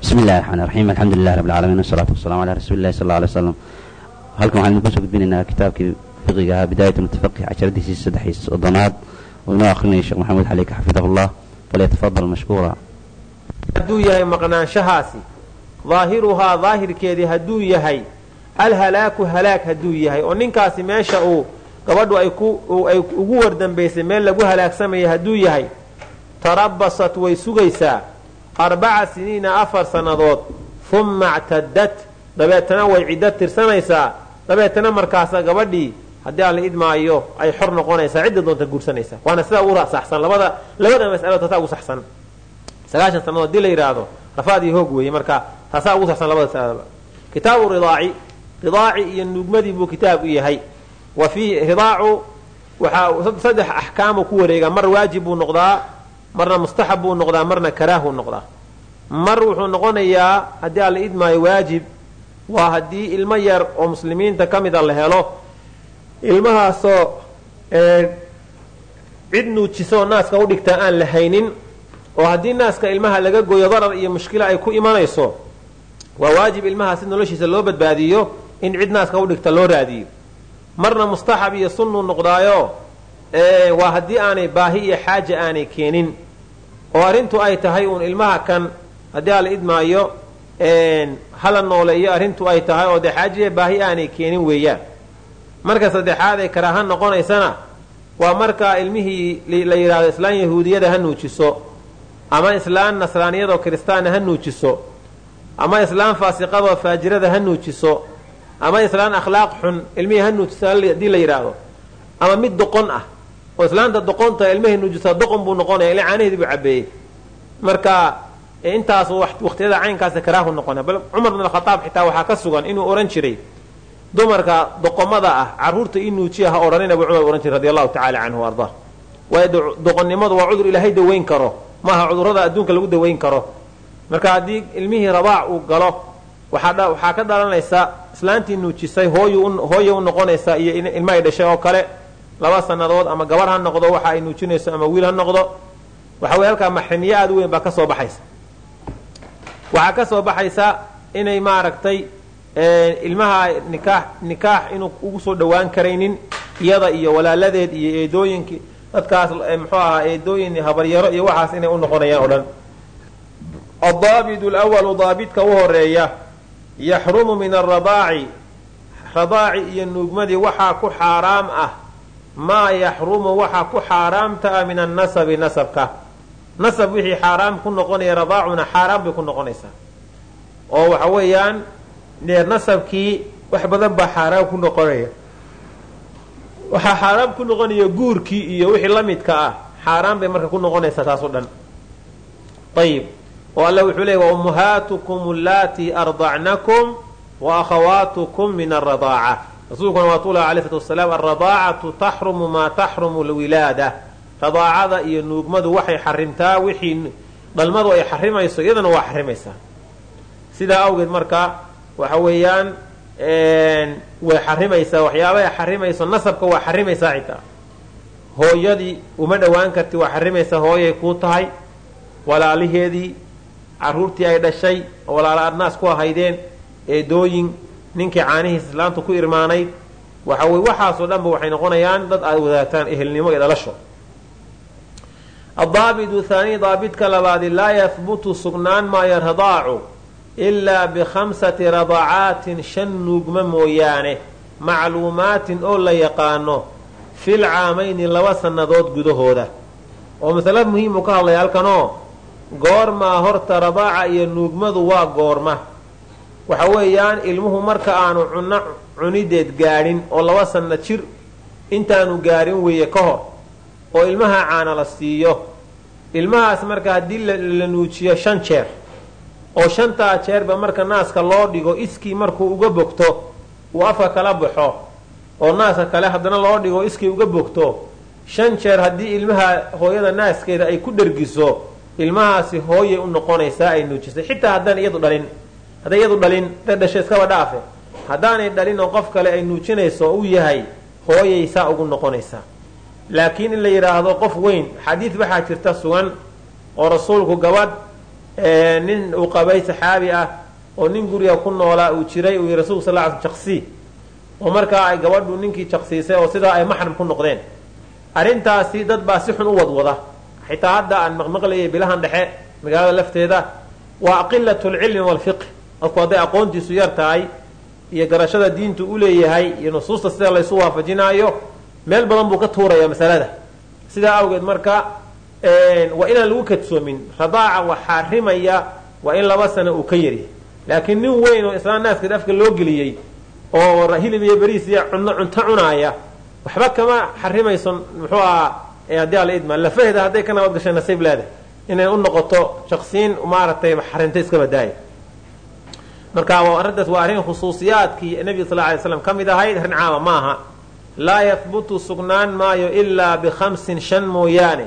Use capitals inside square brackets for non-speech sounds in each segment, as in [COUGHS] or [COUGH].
bismi illahi raxmaan raxiim alxamdu lilah rab alcaalamiin wasalaatu wasalamu calaa rasuuli illahi sal alay slam halkan waxaan idinku soo gudbinaynaa kitaabkii fiqiga ahaa bidaayat mutafaqih casharadiisii saddex soddonaad oo inoo akhrinaya sheekh maxamuud xaliika xafidahullah. Falyatafadal mashkuura hadduu yahay maqnaanshahaasi daahiruhaa daahirkeedii hadduu yahay alhalaaku halaag hadduu yahay oo ninkaasi meesha uu gabadhu ay ugu wardambaysay meel lagu halaagsamaya hadduu yahay tarabasat way sugaysaa arbaca siniina afar sannadood humma actadat dabeetana way ciddo tirsanaysaa. Dabeetana markaasa gabadhii haddii aan la idmaayo ay xor noqonaysaa cidda doonta guursanaysaa. Waana sidaa ugu saxsan labada labada mas'alo taasaa ugu saxsan. Sagaashan sannadood haddii la yidhaahdo rafaad iyo hoog weeye marka taasaa ugu saxsan labada sanadaba kitaabu ridaaci. Ridaaci iyo nuugmadii buu kitaab u yahay. Wa fii ridaacu waxaa saddex axkaamu ku wareegaa. Mar waajib buu noqdaa marna mustaxab buu noqdaa marna karaahuu noqdaa. Mar wuxuu noqonayaa haddii aan la idmaayo waajib waa haddii ilmo yar oo muslimiinta ka mida la helo ilmahaasoo cid nuujisoo naaska u dhigtaa aan la haynin oo haddii naaska ilmaha laga goyo darar iyo mushkila ay ku imanayso waa waajib ilmaha si noloshiisa loo badbaadiyo in cid naaska u dhigta loo raadiyo. Marna mustaxab iyo sunnuu noqdaayo waa haddii aanay baahi iyo xaaja aanay keenin oo arrintu ay tahay uun ilmaha kan haddii aan la idmaayo hala nooleeyo arrintu ay tahay oo dee xaajiya baahi aanay keenin weeyaan. Marka saddexaad ee karaaha noqonaysana waa markaa ilmihii la yidhahdo islaan yahuudiyada ha nuujiso ama islaan nasraaniyadoo kiristaana ha nuujiso ama islaan faasiqadoo faajirada ha nuujiso ama islaan akhlaaq xun ilmihii ha nuujiso haddii la yidhaahdo ama mid doqon ah oo islaanta doqonta ilmahay nuujisaa doqon buu noqonaya ila caanaheedii buu cabeeyey marka intaas waqtiyada caynkaasa karaahu noqona bal cumar bin alkhataab xitaa waxaa ka sugan inuu odhan jiray dumarka doqomada ah carruurta ii nuujiya ha odhanina buu cumar ohan jiray radi allahu tacala canhu ardaa waayo doqonnimadu waa cudur ilaahay daweyn karo. Maaha cudurrada adduunka lagu daweyn karo. Marka haddii ilmihii rabaac uu galo waxaa ka dhalanaysa islaantii nuujisay hooye u noqonaysa iyo ilma ay dhashay oo kale laba sannadood ama gabar ha noqdo waxa ay nuujinayso ama wiil ha noqdo waxa wey halkaa maxrimiye aad weyn baa ka soo baxaysa. Waxaa ka soo baxaysa inay maaragtay ilmaha nikaax nikaax inuu ugu soo dhowaan karaynin iyada iyo walaaladeed iyo eedooyinkii dadkaas muxuu ahaa eedooyin habaryaro iyo waxaas inay u noqonayaan o dhan adaabidu lwalu daabidka u horreeya yaxrumu min aradaaci radaaci iyo nuugmadii waxaa ku xaaraam ah maa yaxrumu waxaa ku xaaraamta ah min annasabi nasabka. Nasab wixii xaaraam ku noqonaya radaacuna xaaraam bay ku noqonaysaa. Oo waxa weeyaan nasabkii wax badan baa xaaraam ku noqonaya. Waxaa xaaraam ku noqonaya guurkii iyo wixii la midka ah xaaraan bay marka ku noqonaysaa taas o dhan. Ayib oo alla wuxuu leeyay wa ummahaatukum allaatii ardacnakum wa akhawaatukum min aradaaca rasuulkuna waa tuulaha alay slatu wasalaam alradaacatu taxrumu maa taxrumu lwilaada radaacada iyo nuugmadu waxay xarimtaa wixii dhalmadu ay xarimayso iyadana waa xarimaysaa sidaa awgeed marka waxa weeyaan way xarimaysaa waxyaaba ay xarimayso nasabka waa xarimaysaa xitaa hooyadii uma dhowaan karti waa xarimaysaa hooyay kuu tahay walaaliheedii caruurtii ay dhashay oo walaala adnaas ku ahaydeen eedooyin ninkii caanihiis islaamtu ku irmaanayd waxa weye waxaasoo dhanba waxay noqonayaan dad aad wadaagtaan ehelnimo iyo dhalasho. Adaabidu haani daabidka labaadi laa yahbutu sugnaan maayo radaacu ilaa bikhamsati radacaatin shan nuugma mooyaane macluumaatin oo la yaqaano fil caamayni laba sannadood gudahooda. Oo masale muhiimu ka hadlaya halkanoo goormaa horta radaaca iyo nuugmadu waa goorma waxa weeyaan ilmuhu marka aanu cunno cunideed gaadhin oo laba sanno jir intaanu gaadhin weeye ka hor oo ilmaha caana la siiyo. Ilmahaas marka haddii la nuujiyo shan jeer oo shantaa jeerba marka naaska loo dhigo iskii markuu uga bogto uu afka kala baxo oo naaska kale haddana loo dhigo iskii uga bogto shan jeer haddii ilmaha hooyada naaskeeda ay ku dhergiso ilmahaasi hooyay u noqonaysaa ay nuujisay. Xitaa haddaan iyadu dhalin hadday iyadu dhalin da dhasho iskaba dhaafe haddaanay dhalin oo qof kale ay nuujinayso oo u yahay hooyay saa ugu noqonaysaa. Laakiin in la yidhaahdo qof weyn xadiid waxaa jirta sugan oo rasuulku gabadh nin uu qabay saxaabi ah oo nin guriga ku noolaa uu jiray uu yihi rasulku sal ly sl jaqsii oo markaa ay gabadhu ninkii jaqsiisay oo sidaa ay maxram ku noqdeen. Arrintaasi dad baa si xun u wadwada. Xitaa hadda aan maqmaqlayay bilahan dhexe magaalada lafteeda waa qilat lcilmi walfiqh dadku hadday aqoontiisu yar tahay iyo garashada diintu u leeyahay iyo nusuusta sida laysu waafajinaayo meel badan buu ka tuuraya masalada. Sidaa awgeed marka waa inaan lagu kadsoomin radaaca wax xaarimaya waa in laba sano uu ka yaryahay. Laakiin nin weyn oo islaan naaskeed afka loo geliyey oo hilib iyo beriis iyo cunno cunto cunaaya waxba kama xarimayso muxuu ahaa haddii ala idma lafaheeda hadday ka nabad gashay nasiib leedahay inay u noqoto shaqsiin maaragtay xarinta iska badaaya marka arrintaas waa arrin khusuusiyaadkii nebiga sal lay slam ka mid ahayd arrin caama maaha. Laa yahbutu sugnaan maayo ilaa bikhamsin shan mooyaane.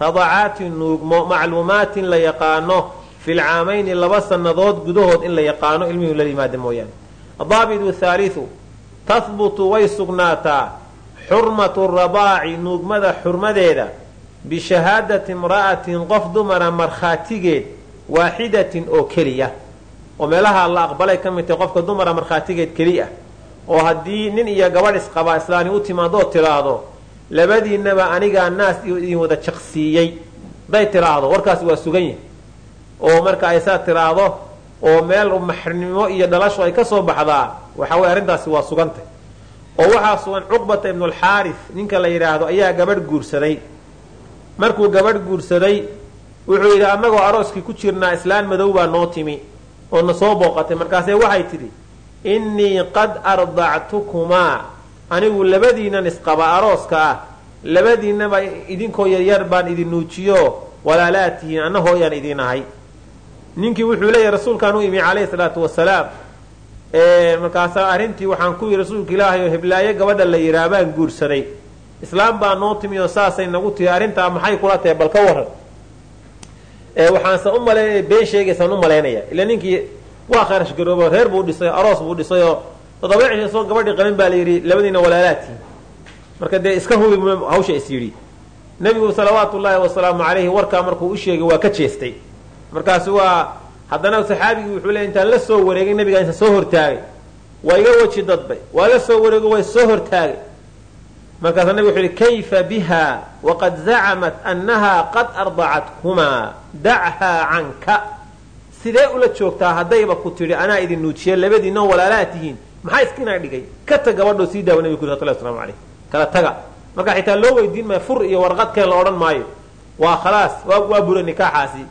Radacaatin nuugmo macluumaatin la yaqaano fi lcaamayni laba sannadood gudahood in la yaqaano ilmihii la yimaada mooyaane. Adaabitu thaaliu tahbutu way sugnaataa. Xurmatu radaaci nuugmada xurmadeeda. Bishahaadati imra'atin qof dumara markhaatigeed waaxidatin oo keliya oo meelaha la aqbalay ka mid tahay qofka dumara markhaatigeed keliya oo haddii nin iyo gabadh isqabaa islaani u timaadoo tidhaahdo labadiinaba anigaa naas idin wada jaqsiiyey hadday tidhaahdo warkaasi waa sugan yahay. Oo marka ay saa tidhaahdo oo meel maxrimnimo iyo dhalasho ay ka soo baxdaa waxa weye arrintaasi waa sugantay oo waxaa sugan cuqbata ibnulxaaris ninka la yidhaahdo ayaa gabadh guursaday. Markuu gabadh guursaday wuxuu yidhi annagoo arooskii ku jirnaa islaan madow baa noo timi oo na soo booqatay markaasee waxay tidhi innii qad ardactukumaa. Anigu labadiinan isqaba arooska ah labadiinaba idinkoo yaryar baan idin nuujiyo walaalaatihiin anna hooyaan idin ahay. Ninkii wuxuu leeyahy rasuulkaan u imi calayhi salaatu wasalaam markaasaa arrintii waxaan ku yidhi rasuulka ilaahay oo heblaayo gabadha la yidhaah baan guursaday. Islaam baa noo timi oo saasay nagu tihi arrintaa maxay kula tahay bal ka waran waxaanse u malaynaya been sheegaysaan u malaynaya ila ninkii waa kharash garoobo reer buu dhisay aroos buu dhisay oo toddoba cisho soo gabadhii qabin baa la yidhi labadiina walaalaadtii marka dee iska hubi hawsha is yidhi. Nebigu salawaatu ullaahi wasalaamu calayhi warkaa markuu u sheegay waa ka jeestay. Markaasu waa haddana saxaabigii wuxuu leey intaan la soo wareegay nabigaa inta soo hortaagay. Waa iga weji dadbay. Waa la soo wareego waa soo hortaagay markaasaa nabig wuxuu yihi kayfa biha waqad zacamat annaha qad ardacatkumaa dachaa canka. Sidee ula joogtaa haddayba ku tidhi anaa idin nuujiye labadiinoo walaalaa tihiin. Maxaa iskina dhigay? Ka tag gabadhoo sii daawa nabig ku sal slamu alayh kala taga. Marka xitaa loo weydiin maayo fur iyo warqadkeen la odhan maayo. Waa khalaas waa buray nikaaxaasi.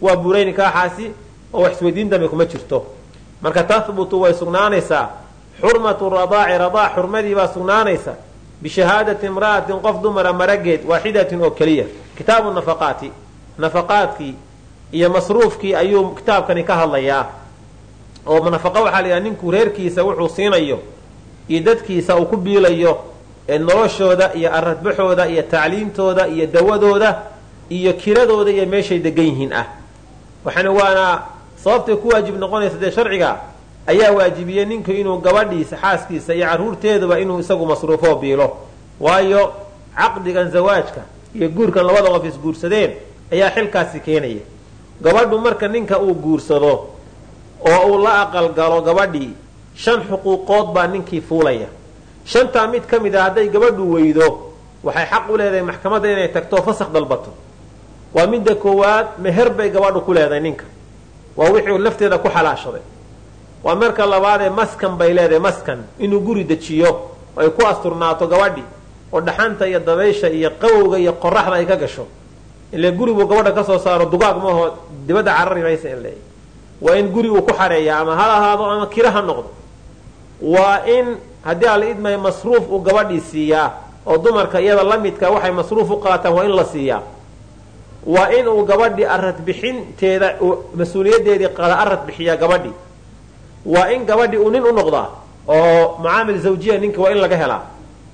Waa buray nikaaxaasi oo wax isweydiin dambe kuma jirto. Marka tahbutu way sugnaanaysaa. Xurmatu radaaci radaac xurmadii baa sugnaanaysa bishahaadati imra'atin qof dumara marageed waaxidatin oo keliya kitaabu nafaqaati nafaqaadkii iyo masruufkii ayuu kitaabkani ka hadlayaa oo nafaqo waxaa la yidhaha ninkuu reerkiisa wuxuu siinayo iyo dadkiisa uu ku biilayo noloshooda iyo aradbaxooda iyo tacliimtooda iyo dawadooda iyo kiradooda iyo meeshay degan yihiin ah waxaana waana sababtay ku waajib noqonaysa dee sharciga ayaa waajibiyey ninku inuu gabadhiisa xaaskiisa iyo carruurteeduba inuu isagu masruufoo biilo. Waayo caqdigan zawaajka iyo guurkan labada qof isguursadeen ayaa xilkaasi keenaya. Gabadhu marka ninka uu guursado oo uu la aqalgalo gabadhii shan xuquuqood baa ninkii fuulaya. Shantaa mid ka mid a hadday gabadhu weydo waxay xaq u leedahay maxkamadda inay tagto fasak dalbato. Waa midda koowaad meher bay gabadhu ku leedahay ninka. Waa wixii lafteeda ku xalaashaday waa marka labaadee maskan bay leedahay maskan. Inuu guri dejiyo ay ku asturnaato gabadhi oo dhaxanta iyo dabaysha iyo qawowga iyo qoraxda ay ka gasho. Ile guri buu gabadha ka soo saaro dugaag maaho dibadda carari maysa in leeyahy waa in guri uu ku xareeya ama hal ahaado ama kira ha noqdo. Waa in haddii ala idmaya masruuf uu gabadhii siiyaa oo dumarka iyada la midka waxay masruuf u qaataan waa in la siiyaa. Waa in uu gabadhii arad bixinteeda mas'uuliyaddeedii qada arad bixiyaa gabadhii waa in gabadhii uu nin u noqdaa oo macaamil zawjiya ninka waa in laga helaa.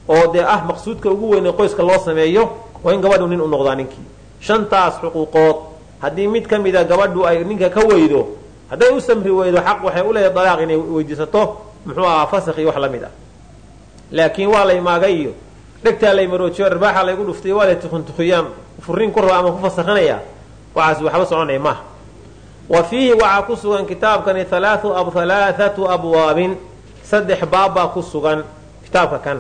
Oo dee ah maqsuudka ugu weyn ee qoyska loo sameeyo waa in gabadhu nin u noqdaa ninkii. Shantaas xuquuqood haddii mid ka mida gabadhu ay ninka ka weydo hadday u samri weydo xaq waxay u leedahay dalaaq inay weydiisato muxuu ahaa fasakh iyo wax la mid ah. Laakiin waa lay maagay iyo dhegtaa lay maroojiyo arbaaxa laygu dhuftay waa lay tukuntukiyaan furiin ku raba ama ku fasakhanaya waxaas waxba soconaya maaha wa fiihi waxaa ku sugan kitaabkani halaathatu abwaabin. Saddex baab baa ku sugan kitaabka kan.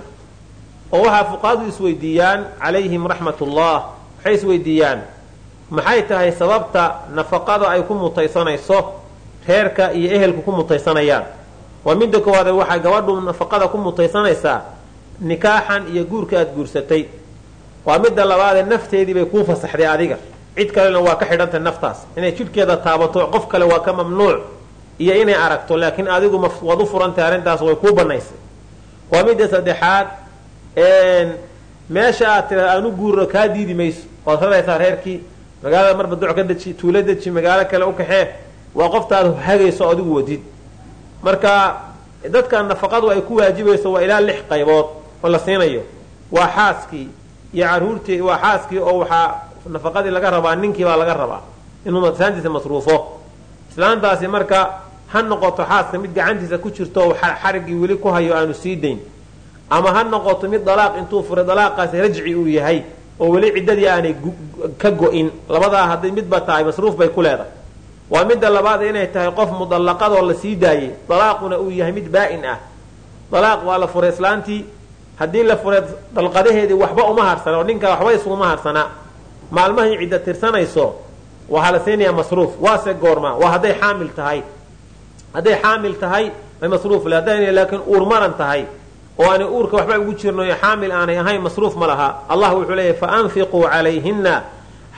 Oo waxaa fuqahadu isweydiiyaan calayhim raxmatullah waxay isweydiiyaan maxay tahay sababta nafaqada ay ku mutaysanayso reerka iyo ehelku ku mutaysanayaan? Waa midda koowaade waxay gabadhu nafaqada ku mutaysanaysaa nikaaxan iyo guurka aad guursatay. Waa midda labaadee nafteedii bay kuu fasaxday adiga cid kalena waa ka xidhantay naftaas. Inay jidhkeeda taabato qof kale waa ka mamnuuc. Iyo inay aragto laakiin adigu waad u furantahay arrintaas way kuu banaysay waa midda saddexaad meesha aad tira aanu guurno kaa diidi mayso. Waad raraysaa reerkii magaalada marba duc ka deji tuulo deji magaalo kale u kaxee. Waa qoftaad hagayso adigu wadid. Marka dadka nafaqadu ay ku waajibayso waa ilaa lix qaybood oo la siinayo. Waa xaaskii iyo caruurtii waa xaaskii oo waxaa nafaqadii laga rabaa ninkii baa laga rabaa inuu islaantiisa masruufo. Islaantaasi marka ha noqoto xaaska mid gacantiisa ku jirto xarigii weli ku hayo aanu sii dayn ama ha noqoto mid dalaaq intuu furay dalaaqaasi rajci uu yahay oo weli ciddadii aanay ka go-in labadaa hadday midba tahay masruuf bay ku leedahay. Waa midda labaad inay tahay qof mudallaqadoo la sii daayey dalaaquna uu yahay mid baa-in ah. Dalaaq waa la furay islaantii haddii la furay dalqadaheedii waxba uma harsana oo ninka waxba isuguma harsanaa maalmahay cidda tirsanayso waxaa la siinayaa masruuf? Waase goorma waa hadday xaamil tahay. Hadday xaamil tahay bay masruuf le haddaynay laakiin uur maran tahay oo aanay uurka waxba ugu jirno xaamil aanay ahayn masruuf ma laha. Allah wuxuu leeyahy faanfiquu calayhinna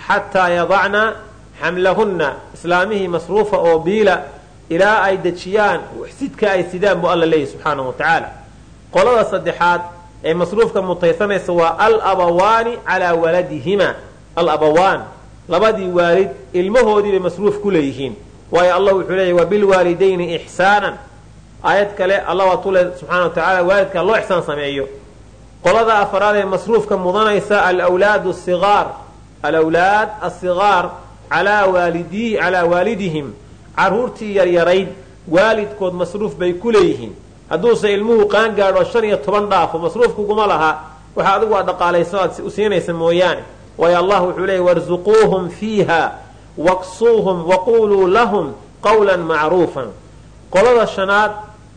xataa yadacna xamlahunna. Islaamihii masruufa oo biila ilaa ay dejiyaan sidka ay sidaan buu alla leeyahy subxaanahu wa tacaala. Qolada saddexaad ee masruufka mutaysanaysa waa alabawaani calaa waladihima alabawaan. Labadii waalid ilmahoodii bay masruuf ku leeyihiin. Waayo allah wuxuu leeyahy wabilwaalidayni ixsaanan aayad kale allah waa tule subxana wa tacala waalidka loo ixsaan sameeyo. Qolada afaraad ee masruufka mudanaysa alwlaad sigaar alawlaad asigaar calaa waalidii calaa waalidihim. Caruurtii yaryarayd waalidkood masruuf bay ku leeyihiin. Hadduuse ilmuhu qaan gaadho shan iyo toban dhaafo masruufkuguma laha. Waxa adigu aad dhaqaalayso aad u siinaysa mooyaane waayo allah wuxuu leeyay warzuquuhum fiiha waksuuhum waquluu lahum qawlan macruufan. Qolada shanaad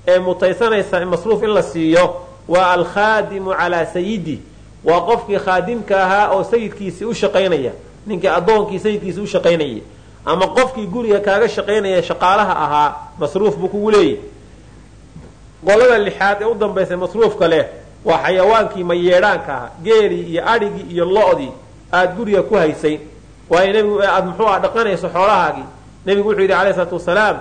ee mutaysanaysa masruuf in la siiyo waa alkhaadimu calaa sayidi. Waa qofkii khaadimka ahaa oo sayidkiisii u shaqaynaya ninkii addoonkii sayidkiisii u shaqaynayay. Ama qofkii guriga kaaga shaqaynaya shaqaalaha ahaa masruuf buu kugu leeyahy qolada lixaad ee u dambaysa masruufka leh waa xayawaankii mayeedhaanka ahaa geelii iyo adhigii iyo lo-dii aada guriga ku haysay. Waayo nebigu aad muxuu ah dhaqanayso xoolahaagii? Nebigu wuxuu yidhi alayh isalaatu wasalaam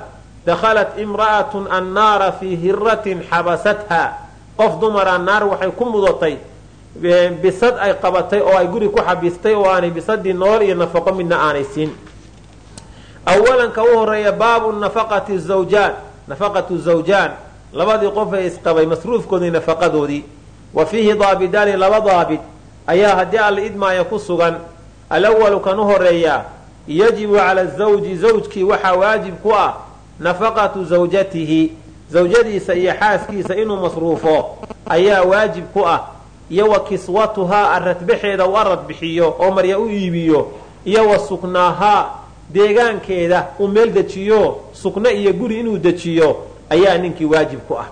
dakhalat imra'atun annaara fii hiratin xabasatha qof dumara naar waxay ku mudatay bisad ay qabatay oo ay guri ku xabistay oo aanay bisadii nool iyo nafaqo midna aanay siin. Awalan ka u horreeya baabu nafaqati zawjaan. Nafaqatu zawjaan labadii qof ee isqabay masruufkoodii nafaqadoodii. Wa fiihi daabidaani laba daabid ayaa haddii alla idmaaya ku sugan alawalu kan u horeeyaa yajibu cala zawji zawjkii waxaa waajib ku ah nafaqatu zawjatihi zawjadiisa iyo xaaskiisa inuu masruufo ayaa waajib ku ah iyo wa kiswatuhaa aradbaxeeda u arad bixiyo oo marya u iibiyo iyo wa suknaahaa deegaankeeda uu meel dejiyo sukno iyo guri inuu dejiyo ayaa ninkii waajib ku ah.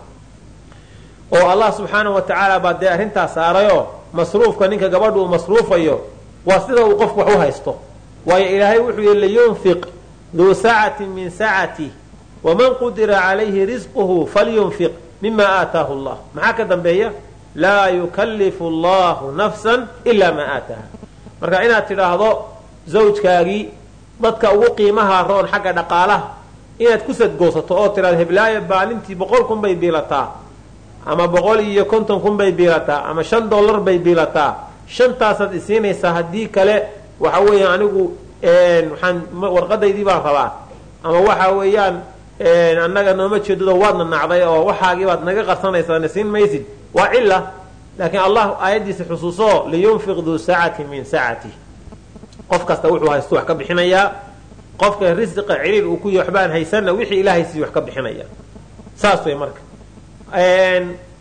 Oo allah subxaanahu wa tacaala baa dee arrintaas saarayoo masruufka ninka gabadhu uu masruufayo waa sida uu qofku wax u haysto. Waayo ilaahay wuxuu yihi liyunfiq duu sacatin min sacatih waman qudira calayhi risquhu falyunfiq mima aataahu allah. Maxaa ka dambeeya? Laa yukallifu allahu nafsan ilaa maa aataaha. Marka inaad tidhaahdo zawjkaagii dadka ugu qiimaha roon xagga dhaqaalaha inaad ku sadgoosato oo tidhahdo heblaayo baalintii boqol kun bay biilataa ama boqol iyo konton kun bay biilataa ama shan dollar bay biilataa shantaasaad isiinaysaa haddii kale waxa weeyaan anigu waxaan warqadaydii baan rabaa. Ama waxa weeyaan annaga nooma jeedado waadna nacday oo waxaagii baad naga qarsanaysaa na maysid. Waa cila laakiin allah aayaddiisa xusuuso liyunfiq duu sacatin min sacatih qof kasta wuxuu haystu wax ka bixinayaa qofka risiqa ciriir uu ku y waxbaan haysanna wixii ilaahay sii wax ka bixinaya. Saas way marka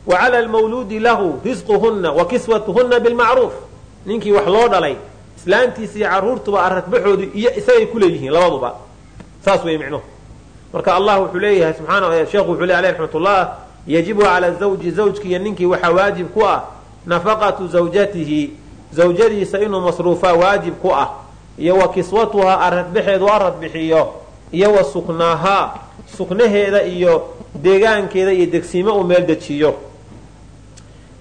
wa cala lmawluudi lahu risquhunna wa kiswatuhunna bilmacruuf ninkii wax loo dhalay islaantiisa iyo carruurtuba aradbaxoodu iyo isagay ku leeyihiin labaduba. Saas wey micnuhu marka allah wuxuu leeyahay subxaana sheekhu wuxuu ley aleh raxmatullah yajibu cala zawji zawjkiiyo ninkii waxaa waajib ku ah nafaqatu zawjatihi. Zawjadiisa inuu masruufaa waajib ku ah. Iyo wa kiswatuhaa aradbaxeedu aradbixiyo iyo wa suknaahaa suknaheeda iyo deegaankeeda iyo degsiimo uu meel dejiyo.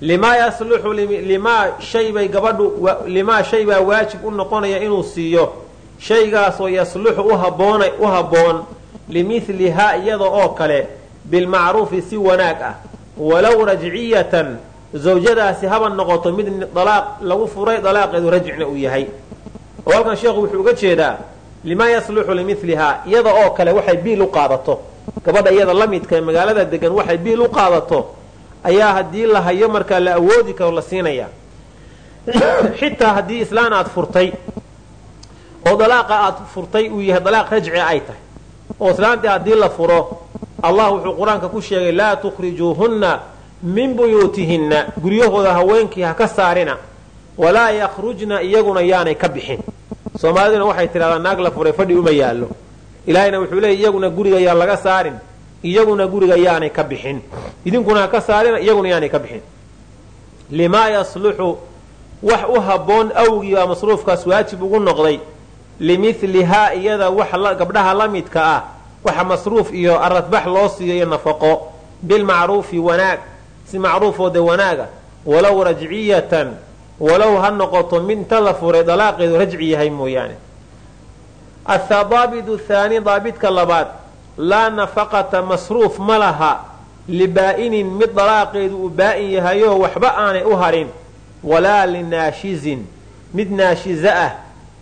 Limaa yasluxu limaa shaybay gabadhu limaa shay baa waajib u noqonaya inuu siiyo. Shaygaasoo yasluxu uhaboona u habboon limidlihaa iyada oo kale bilmacruufi si wanaag ah. Walow rajciyatan zawjadaasi haba noqoto mid dalaaq lagu furay dalaaqeedu rajcina uu yahay. Oo halkan sheekhu wuxuu uga jeedaa limaa yasluxu limidlihaa iyada oo kale waxay biil u qaadato gabadha iyada la midka ee magaalada degan waxay biil u qaadato ayaa haddii la hayo markaa la awoodi karo la siinaya [CLEARS THROAT] xitaa haddii islaan aad furtay oo dalaaqa aad furtay uu yahay dalaaq rajci ay tahay. Oo islaantii haddii la furo allah wuxuu qur'aanka ku sheegay laa tukhrijuuhunna min buyuutihinna. Guryahooda haweenkii ha ka saarina walaa yakhrujna iyaguna yaanay ka bixin. Soomaaliduna waxay tidhahdaa naag la furay fadhi uma yaallo ilaahayna wuxuu leeyay iyaguna guriga yaan laga saarin iyaguna guriga yaanay ka bixin. Idinkuna ha ka saarina iyaguna yaanay ka bixin. Limaa yasluxu wax u habboon awgii baa masruufkaas waajib ugu noqday. Limidlihaa iyada wax gabdhaha la midka ah waxa masruuf iyo aradbax loo siiyo iyo nafaqo. Bilmacruufi wanaag si macruufoo de wanaaga walow rajciyatan walow ha noqoto mid inta la furay dalaaqeedu rajci yahay mooyaane athadaabidu thaani daabidka labaad laa nafaqata masruuf ma laha libaa'inin mid dalaaqeedu uu baa'in yahayoo waxba aanay u harin walaa linaashizin mid naashize ah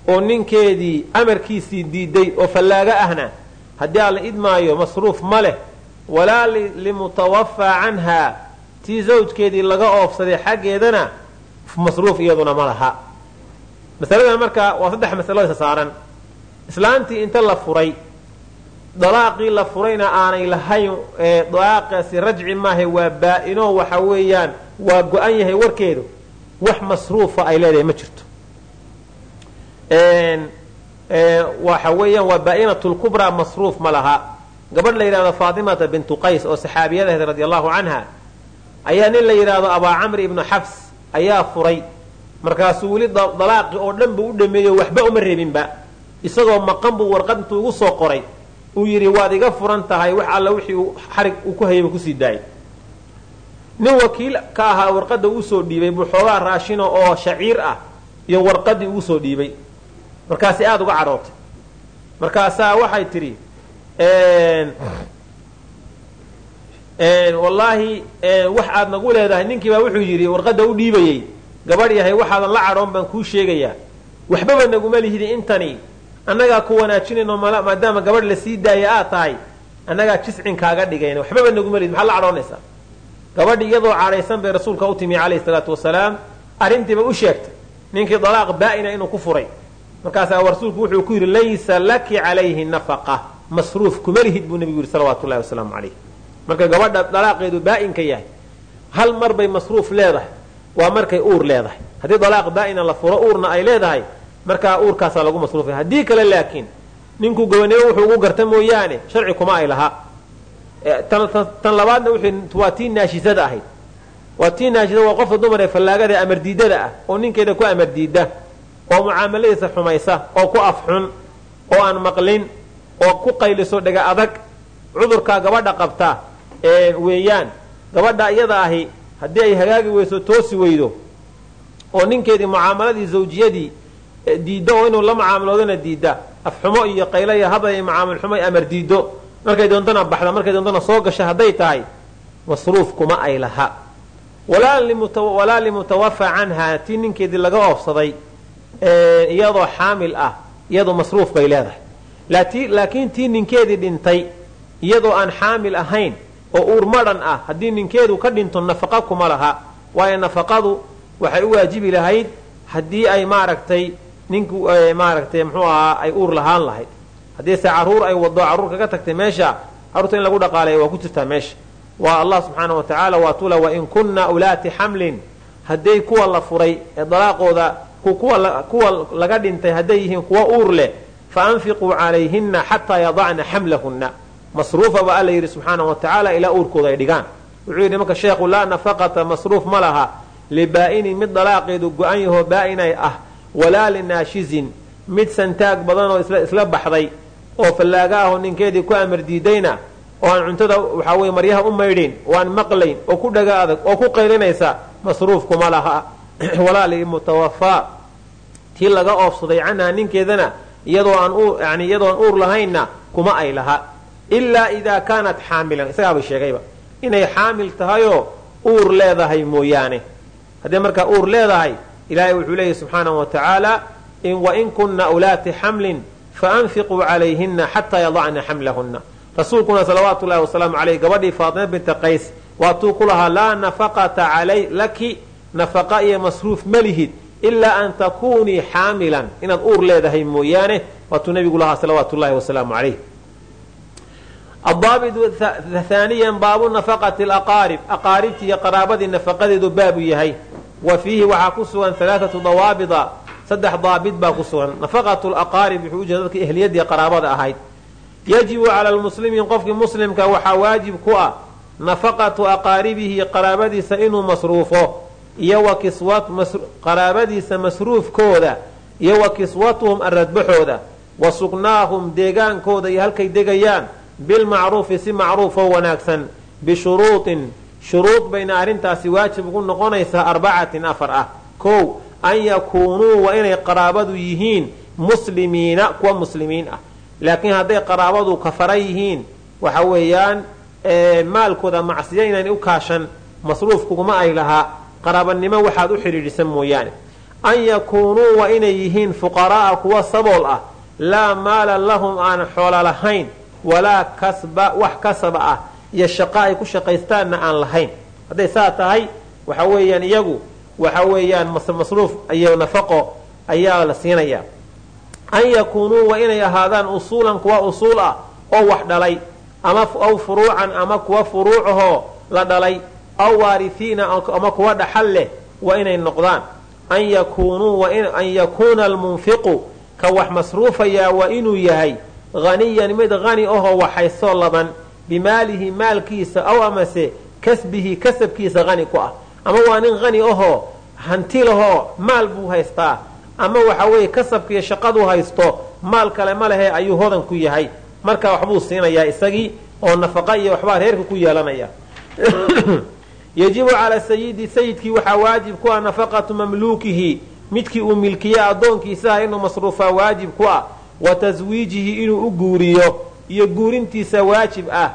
oo ninkeedii amarkiisii diiday oo fallaaga ahna haddii aan la idmaayo masruuf ma leh walaa limutawafaa canhaa tii zawjkeedii laga oofsaday xaggeedana masruuf iyaduna ma laha. Masaladan markaa waa saddex masalo isa saaran islaantii inta la furay dalaaqii la furayna aanay lahayn dalaaqaasi rajci maaha waa baa-ino waxa weeyaan waa go-an yahay warkeedu wax masruufa ay leedahay ma jirto. Waxa weeyaan waa baa-inat lkubraa masruuf ma laha. Gabadh la yidhahdo faatimata bintu qays oo saxaabiyadaheed radi allahu canha ayaa nin la yidhaahdo abaa camri ibnu xafs ayaa furay. Markaasuu weli dalaaqi oo dhan buu u dhameeyo waxba uma reebinba isagoo maqan buu warqad intuu igu soo qoray. Uu yidhi waad iga furan tahay wax alla wixii uu xarig uu ku hayayba ku sii daayay. Nin wakiil ka ahaa warqadda uusoo dhiibay buu xoogaa raashina oo shaciir ah iyo warqadii ugu soo dhiibay. Markaasi aada uga cadhootay. Markaasaa waxay tidhi wallaahi wax aad nagu leedahay. Ninkii baa wuxuu yidhi warqadda u dhiibayey gabadh yahay waxaadan la cadhoon baan kuu sheegayaa. Waxbaba naguma lihidi intani annagaa ku wanaajinayno maadaama gabadh la sii daaya aad tahay annagaa jiscin kaaga dhigayn waxbaba naguma lihid maxaad la cadhoonaysaa gabadhi iyadoo cadhaysan bay rasuulka u timi calayhi salaatu wasalaam. Arrintiiba u sheegtay ninkii dalaaq baa-ina inuu ku furay. Markaasaa rasuulku wuxuu ku yidhi laysa laki calayhi nafaqa. Masruuf kuma lihid buu nebigu yidhi salawaatu llahi wasalaamu calayh. Marka gabadha dalaaqeedu baa-inka yahay hal mar bay masruuf leedahay waa markay uur leedahay. Haddii dalaaq baa-ina la furo uurna ay leedahay markaa uurkaasaa lagu masruufay. Haddii kale laakiin ninkuu gobanimo wuxuu ugu garta mooyaane sharci kuma ay lahaa. Tan labaadna waa tii naashisada ahayd. Waa tii naashisa waa qofka dumar ee fallaagada ee amardiidada ah oo ninkeeda ku amardiida oo mucaamaladiisa xumaysa oo ku afxun oo aan maqlin oo ku qayliso dhega adag. Cudurkaa gabadha qabta weeyaan gabadha iyada ahi haddii ay hagaagi weyso toosi weydo oo ninkeedii mucaamaladii zawjiyadii diiddo oo inuu la mucaamaloodana diidda afxumo iyo qaylo iyo hadal iyo mucaamil xumo ay amar diiddo markay doontana baxda markay doontana soo gasha hadday tahay masruuf kuma ay laha. Walaa limutawafa canha tii ninkeedii laga oofsaday iyadoo xaamil ah iyadoo masruuf bay leedahay. Laakiin tii ninkeedii dhintay iyadoo aan xaamil ahayn oo uur madhan ah haddii ninkeedu ka dhinto nafaqa kuma laha. Waayo nafaqadu waxay u waajibi lahayd haddii ay maaragtay ninku maaragtay mxuu ahaa ay uur lahaan lahayd. Haddiise carruur ay wado carruur kaga tagtay meesha carruurta in lagu dhaqaaleeya waa ku jirtaa meesha. Waa allah subxaana wa tacaala waa tula wain kunna ulaati xamlin. Hadday kuwa la furay ee dalaaqooda kuwa laga dhintay hadday yihiin kuwa uur leh fa anfiquu calayhinna xataa yadacna xamlahunna. Masruufa ba alla yidhi subxaana wa tacaala ilaa uurkooda ay dhigaan. Wuxuu yidhi marka sheekhu laa nafaqata masruuf ma laha libaa'inin mid dalaaqeedu go-an yahoo baa'inay ah walaa linaashizin mid santaag badan oo isla baxday oo fallaaga ahoo ninkeedii ku amar diidayna oo aan cuntada waxaa weye maryaha u maydhin oo aan maqlayn oo ku dhaga adag oo ku qaylinaysa masruufkuma laha. [CLEARS THROAT] Walaa limutawafaa tii laga oofsaday canhaa ninkeedana iyadoo aan yani iyadoo aan uur lahaynna kuma ay laha. Ilaa idaa kaanat xaamilan isagaaba sheegayba inay xaamil tahayoo uur leedahay mooyaane. Haddii markaa uur leedahay ilaahay wuxuu leeyahy subxaanahu wa tacaala wain kunna ulaati xamlin faanfiquu calayhinna xataa yadacna xamlahunna. Rasuulkuna salawaatu llahi wasalaamu caleyh gabadhii faatima binta qays waatuu ku lahaa laa nafaqata calay laki nafaqa iyo masruuf ma lihid ilaa an takunii xaamilan. Inaad uur leedahay mooyaane waatuu nebigu lahaa salawaatu llahi wasalaamu caleyh adaabidu haaniyan baabu nafaqati alaqaarib aqaaribtii iyo qaraabadii nafaqadeedu baabu yahay wa fiihi waxaa ku sugan alaaatu dawaabida saddex daabid baa ku sugan. Nafaqatu laqaarib wuxuu ujeeda dadka ehliyadii qaraabada ahayd. Yajibu cala lmuslimiin qofkii muslimka waxaa waajib ku ah nafaqatu aqaaribihi qaraabadiisa inuu masruufo iyo qaraabadiisa masruufkooda iyo wa kiswatuhum aradbaxooda wa sugnaahum deegaankooda iyo halkay degayaan bilmacruufi si macruufoo wanaagsan bishuruuطin shuruud bayna arrintaasi waajib ugu noqonaysaa arbacatin afar ah. Kow an yakuunuu waa inay qaraabadu yihiin muslimiina kuwa muslimiin ah. Laakiin hadday qaraabadu kafara yihiin waxa weeyaan maalkooda macsiya inayn u kaashan masruufkuguma ay lahaa qaraabanimo waxaad u xidhiidhisan mooyaane. An yakuunuu waa inay yihiin fuqara'a kuwa sabool ah. Laa maala lahum aan xoolo lahayn. Walaa kasba wax kasaba ah iyo shaqo ay ku shaqaystaanna aan lahayn. Hadday saa tahay waxa weeyaan iyagu waxa weeyaan masruuf iyo nafaqo ayaa la siinayaa. An yakuunuu waa inay ahaadaan usuulan kuwa usuul ah oo wax dhalay ama aw furuucan ama kuwa furuucahoo la dhalay aw waarisiina ama kuwa dhaxal leh waa inay noqdaan. An yakuunuu an yakuuna almunfiqu ka wax masruufayaa waa inuu yahay haniyan mid hani ahoo waxaysoo laban bimaalihi maalkiisa aw amase kasbihi kasabkiisa hani ku ah. Ama waa nin hani ahoo hanti lahoo maal buu haystaa. Ama waxa weeye kasabkiiyo shaqaduu haysto maal kale ma lehe ayuu hodan ku yahay. Marka waxbuu siinayaa isagii oo nafaqa iyo waxbaa reerka ku yeelanaya. [COUGHS] Yajibu calaa sayidi sayidkii waxaa waajib ku ah nafaqatu mamluukihi. Midkii uu milkiye addoonkiisaha inuu masruufaa waajib ku ah. Wa taswiijihi inuu u guuriyo iyo guurintiisa waajib ah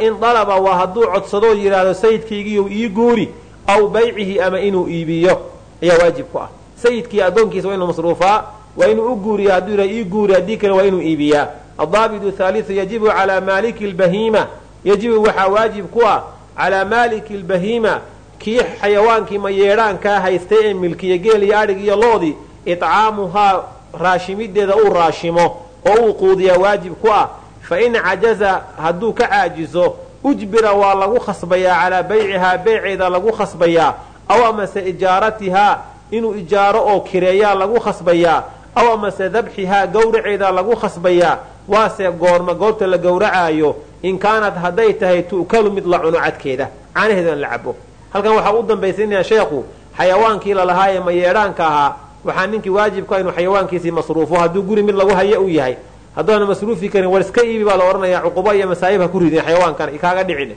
in dalaba waa hadduu codsadoo yidhaahdo sayidkaygiiyu ii guuri aw baycihi ama inuu iibiyo ayaa waajib ku ah. Sayidkii addoonkiisa waa inuu masruufaa waa inuu u guuriya hadduu yidhahdo ii guuri haddii kale waa inuu iibiyaa. Adaabidu haaliu yajibu calaa maaliki lbahiima yajibu waxaa waajib ku ah calaa maaliki lbahiima kii xayawaankii mayeedhaankaa haystay ee milkiya geel iyo adhig iyo loodii icaamuhaa raashimideeda uu raashimo oo uu quudiyaa waajib ku ah fa in cajaza hadduu ka caajizo ujbira waa lagu khasbayaa calaa baycihaa beyceeda lagu khasbayaa aw amase ijaaratihaa inuu ijaaro oo kireeyaa lagu khasbayaa aw amase dabxihaa gowraceeda lagu khasbayaa waase goorma goorta la gowracaayo in kaanad hadday tahay tu'kalu mid la cuno cadkeeda. Caanaheeda la cabo halkan waxaa u dambaysaynaya sheekhu xayawaankii lalahaa ee mayeedhaanka ahaa waxaa ninkii waajibka inuu xayawaankiisii masruufo hadduu guri mid lagu haya uu yahay haddaana masruufi karin war iska iibi baa la odhanayaa cuqubo iyo masaa'ib ha ku ridin xayawaankan kaaga dhicin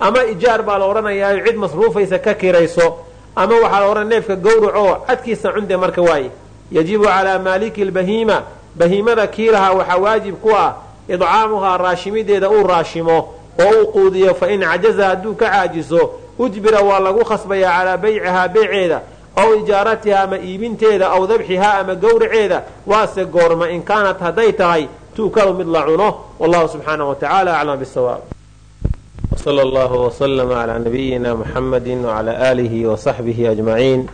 ama ijaar baa la odhanayaa cid masruufaysa ka kirayso ama waxaa la odhanaya neefka gowracoo cadkiisa cunde marka waaye. Yajibu calaa maaliki lbahiima bahiimada kiilahaa waxaa waajib ku ah idcaamuhaa raashimideeda uu raashimo oo uu quudiyo fa in cajaza hadduu ka caajiso ujbira waa lagu khasbayaa calaa baycihaa beyceeda aw ijaaratiha ama iibinteeda aw dabxihaa ama gowraceeda waase goorma in kaanat hadday tahay tuukalu mid la cuno. Wallahu subxaanahu wa tacala aclam bisawaab. Wsal allahu wslama calaa nabiyina muxamadi wcala aalihi wasaxbihi ajmaciin.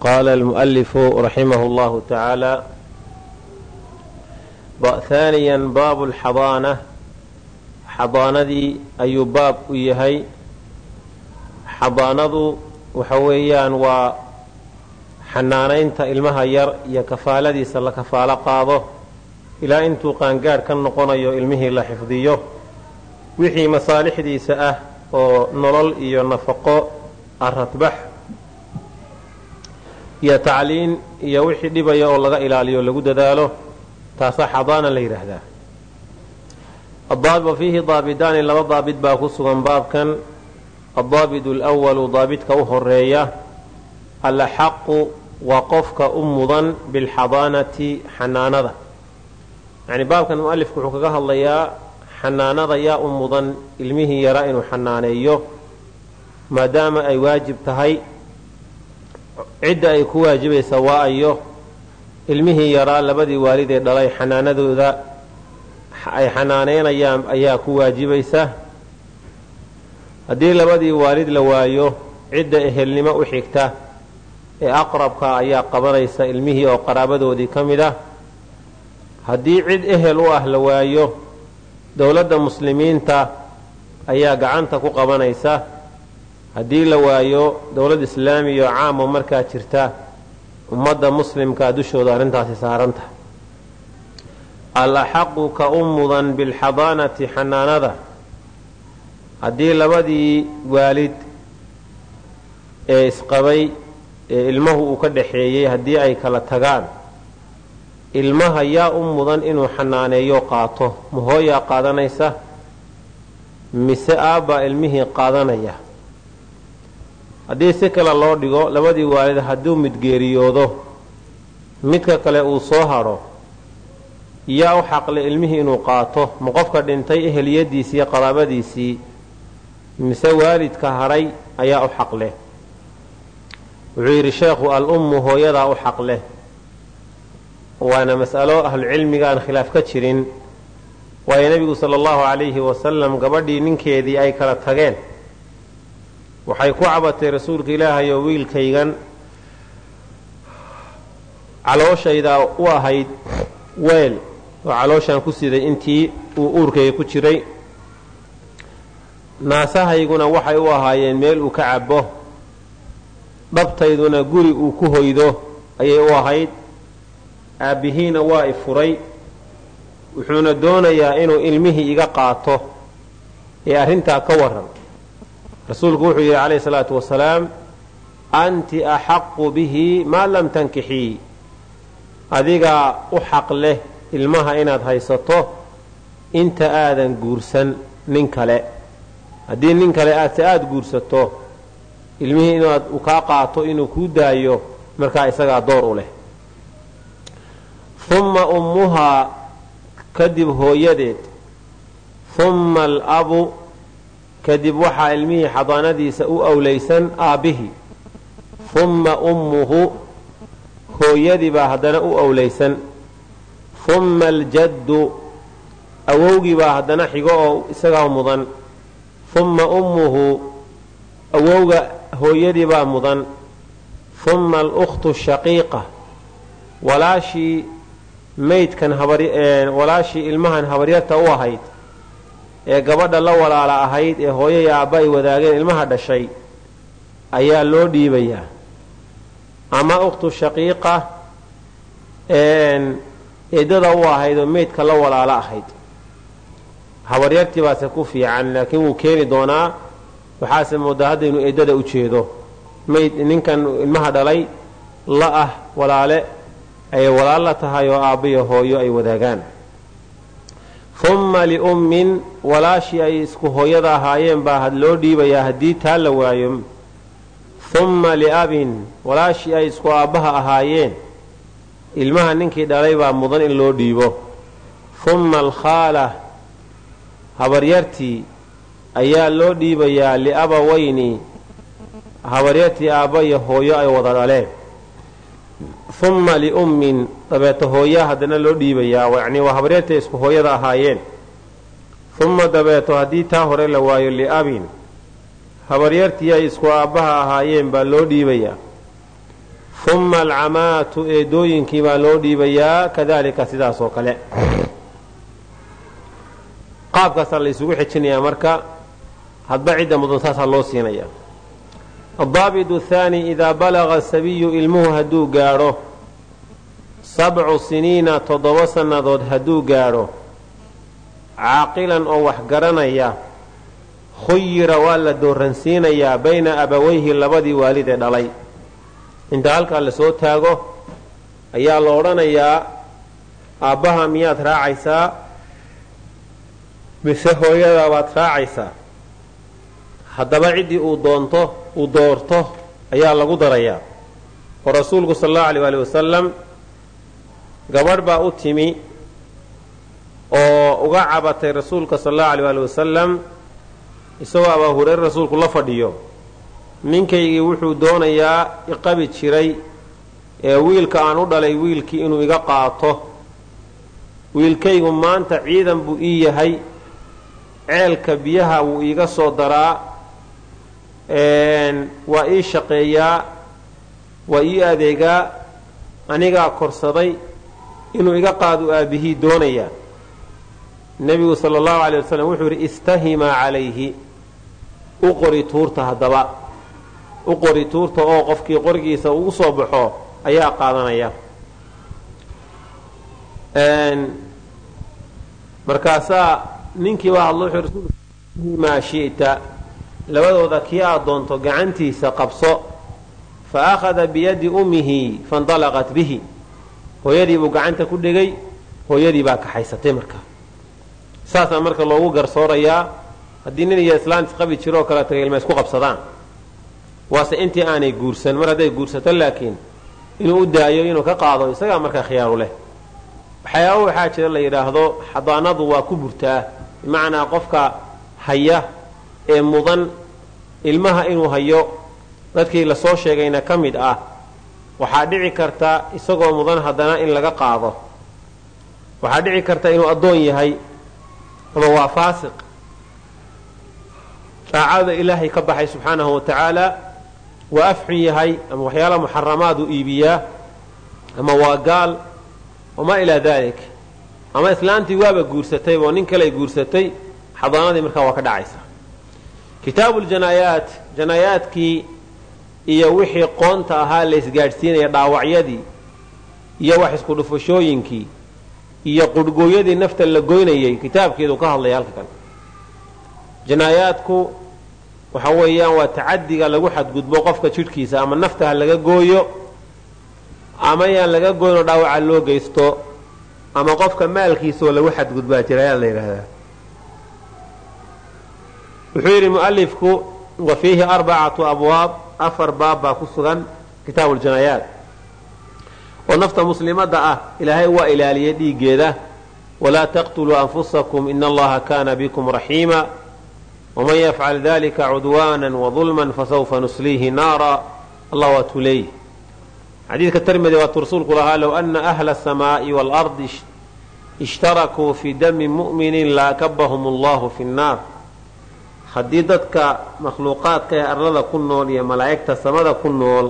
Qaala almu'alifu raximahu llahu tacaala haaniyan baabu lxadaana xadaanadii ayuu baab u yahay. Xadaanadu waxa weeyaan waa xanaanaynta ilmaha yar iyo kafaaladiisa la kafaalo qaado. Ilaa intuu qaangaadh ka noqonayo ilmihii la xifdiyo wixii masaalixdiisa ah oo nolol iyo nafaqo aradbax iyo tacliin iyo wixii dhibaya oo laga ilaaliyo lagu dadaalo taasaa xadaana la yidhaahdaa. Wa fiihi daabidaani laba daabid baa ku sugan baabkan addaabit alwalu daabidka u horreeya alaxaqu waa qofka u mudan bilxadaanati xanaanada yacni baabkan mualifku wuxuu kaga hadlayaa xanaanada yaa u mudan ilmihii yaraa inuu xanaaneeyo maadaama ay waajib tahay cidda ay ku waajibaysa waa ayo ilmihii yaraa labadii waalid ee dhalay xanaanadooda ay xanaaneynayaan ayaa ku waajibaysa haddii labadii waalid la waayo cidda ehelnimo u xigta ee aqrabka ayaa qabanaysa ilmihii oo qaraabadoodii ka mid ah. Haddii cid ehel u ah la waayo dowladda muslimiinta ayaa gacanta ku qabanaysa. Haddii la waayo dowlad islaamiya caamo markaa jirta ummadda muslimkaa dushooda arrintaasi saaranta al axaqu ka u mudan bilxadaanati xanaanada haddii labadii waalid ee isqabay ee ilmahu uu ka dhaxeeyey haddii ay kala tagaan ilmaha yaa u mudan inuu xanaaneeyo qaato. Ma hooyaa qaadanaysa? Mise aabbaa ilmihii qaadanaya? Haddii si kale loo dhigo labadii waalid hadduu mid geeriyoodo midka kale uu soo hadho yaa u xaqle ilmihii inuu qaato. Ma qofka dhintay eheliyadiisii qaraabadiisii mise waalidka hadhay ayaa u xaqleh wuxuu yidhi sheekhu al-ummu hooyadaa u xaqleh waana mas'alo ahlucilmiga aan khilaaf ka jirin. Waayo nebigu sala allahu calayhi wasalam gabadhii ninkeedii ay kala tageen. Waxay ku cabatay rasuulka ilaahay oo wiilkaygan. Calooshayda u ahayd weel. Oo calooshaan ku siday intii uu uurkayga ku jiray naasahayguna waxay u ahaayeen meel uu ka cabbo dhabtayduna guri uu ku hoydo ayay u ahayd. Aabbihiina waa i furay wuxuuna doonayaa inuu ilmihii iga qaato ee arrintaa ka waran rasuulku wuxuu yidhi calayhi salaatu wasalaam anti axaqu bihi maa lam tankixii adigaa u xaq leh ilmaha inaad haysato inta aadan guursan nin kale haddii nin kale aad aada guursato ilmihii inaad kaa qaato inuu kuu daayo markaa isagaa door u leh. Humma ummuhaa kadib hooyadeed. Humma alabu kadib waxaa ilmihii xadaanadiisa u awlaysan aabbihii. Humma ummuhu hooyadii baa haddana u awlaysan humma aljaddu awowgii baa haddana xigo oo isagaa mudan humma ummuhu awowga hooyadii baa mudan. Humma alukhtu shaqiiqa walaashii maydkan walaashii ilmahan habaryarta u ahayd ee gabadha la walaala ahayd ee hooyay aabba ay wadaageen ilmaha dhashay ayaa loo dhiibayaa. Ama ukhtu shaqiiqa eedada u ahayd oo meydka la walaalo ahayd habaryartii baase ku fiican laakiin wuu keeni doonaa waxaase moodaa hadda inuu eedada u jeedo. Mayd ninkan ilmaha dhalay la ah walaale ayay walaal la tahay oo aabbiyo hooyo ay wadaagaan. Humma liummin walaashii ay isku hooyada ahaayeen baa had loo dhiibayaa haddii taa la waayo. Humma liabin walaashii ay isku aabbaha ahaayeen. Ilmaha ninkii dhalay baa mudan in loo dhiibo. Humma alkhaala habaryartii ayaa loo dhiibayaa liabawayni habaryartii aabba iyo hooyo ay wada dhaleen humma liummin dabeeto hooyaa haddana loo dhiibayaa yacnii waa habaryartay isku hooyada ahaayeen. humma dabeeto haddii taa hore la waayo liabin habaryartii ay isku aabbaha ahaayeen baa loo dhiibayaa. humma alcamaatu eedooyinkii baa loo dhiibayaa kadalika sidaas oo kale qaabkaasaa la isugu xejinayaa marka hadba cidda mudan saasaa loo siinaya adaabitu athaani idaa balaga sabiyu ilmuhu hadduu gaadho. Sabcu siniina toddoba sannadood hadduu gaadho. Caaqilan oo wax garanaya khuyira waa la dooransiinayaa bayna abawayhi labadii waalid ee dhalay. Inta halkaa la soo taago ayaa la odhanayaa aabbaha miyaad raacaysaa mise hooyadaa baad raacaysaa. Haddaba ciddii uu doonto uu doorto ayaa lagu darayaa. Oo rasuulku sal allahu alay waali wasalam gabadh baa u timi oo uga cabatay rasuulka sal allahu alay waali wasalam isagoo abaa hureyre rasuulku la fadhiyo. Ninkaygii wuxuu doonayaa iqabi jiray ee wiilka aan u dhalay wiilkii inuu iga qaato. Wiilkaygu maanta ciidan buu ii yahay ceelka biyaha wuu iiga soo daraa waa ii shaqeeyaa waa ii adeegaa anigaa korsaday inuu iga qaadu aabihii doonayaa. Nebigu sala allahu alay wasalam wuxuu yidhi istahimaa calayhi. U qori tuurta haddaba. U qori tuurta oo qofkii qorigiisa ugu soo baxo ayaa qaadanaya. Markaasaa ninkii baa hadlo wuxuu rasuulku maa shi'ta. Labadooda kii aad doonto gacantiisa qabso fa akhada biyadi ummihi faindalaqat bihi. Hooyadii buu gacanta ku dhegay hooyadii baa kaxaysatay marka. Saasaa marka loogu garsoorayaa haddii nin iyo islaan isqabi jiroo kale tagay ilma isku qabsadaan. Waase intii aanay guursan mar hadday guursato laakiin inuu u daayo inuu ka qaado isagaa markaa khiyaaru leh. Waxyaaba waxaa jira la yidhaahdo xadaanadu waa ku burtaa bimacnaa qofka haya ee mudan ilmaha inuu hayo dadkii la soo sheegayna ka mid ah waxaa dhici karta isagoo mudan haddana in laga qaado. Waxaa dhici karta inuu addoon yahay ama waa faasiq. Daacada ilaahay ka baxay subxaanahu wa tacaala waa afxun yahay ama waxyaala muxaramaadu iibiyaa ama waa gaal wamaa ilaa dalik ama islaantii waaba guursatay oo nin kale guursatay xadaanadii markaa waa ka dhacaysa. Kitaabu ljanaayaat janaayaadkii iyo wixii qoonta ahaa la isgaadhsiinaya dhaawacyadii iyo wax isku dhufashooyinkii iyo qurhgooyadii nafta la goynayay kitaabkeedu ka hadlaya halka kan janaayaadku waxa weeyaan waa tacadiga lagu xadgudbo qofka jidhkiisa ama nafta ha laga gooyo ama yaan laga goynoo dhaawaca loo geysto ama qofka maalkiisaoo lagu xadgudbaa jira ayaa la yidhaahdaa. Wuxuu yidhi mualifku wa fiihi arbacatu abwaab afar baab baa ku sugan kitaabu ljanaayaat oo nafta muslimadda ah ilaahay waa ilaaliyay dhiiggeeda. Walaa taqtuluu anfusakum ina allaha kana bikum raxiima. Waman yafcal dalika cudwaana wadulman fasawfa nusliihi naara. Allah waa tuleey xadiidka tirmidi waatuu rasuulku lahaa low ana ahla asamaa'i waalardi ishtarakuu fi dami mu'minin laakabahum allahu fi nnaar haddii dadka makhluuqaadka ee arlada ku nool iyo malaa'igta samada ku nool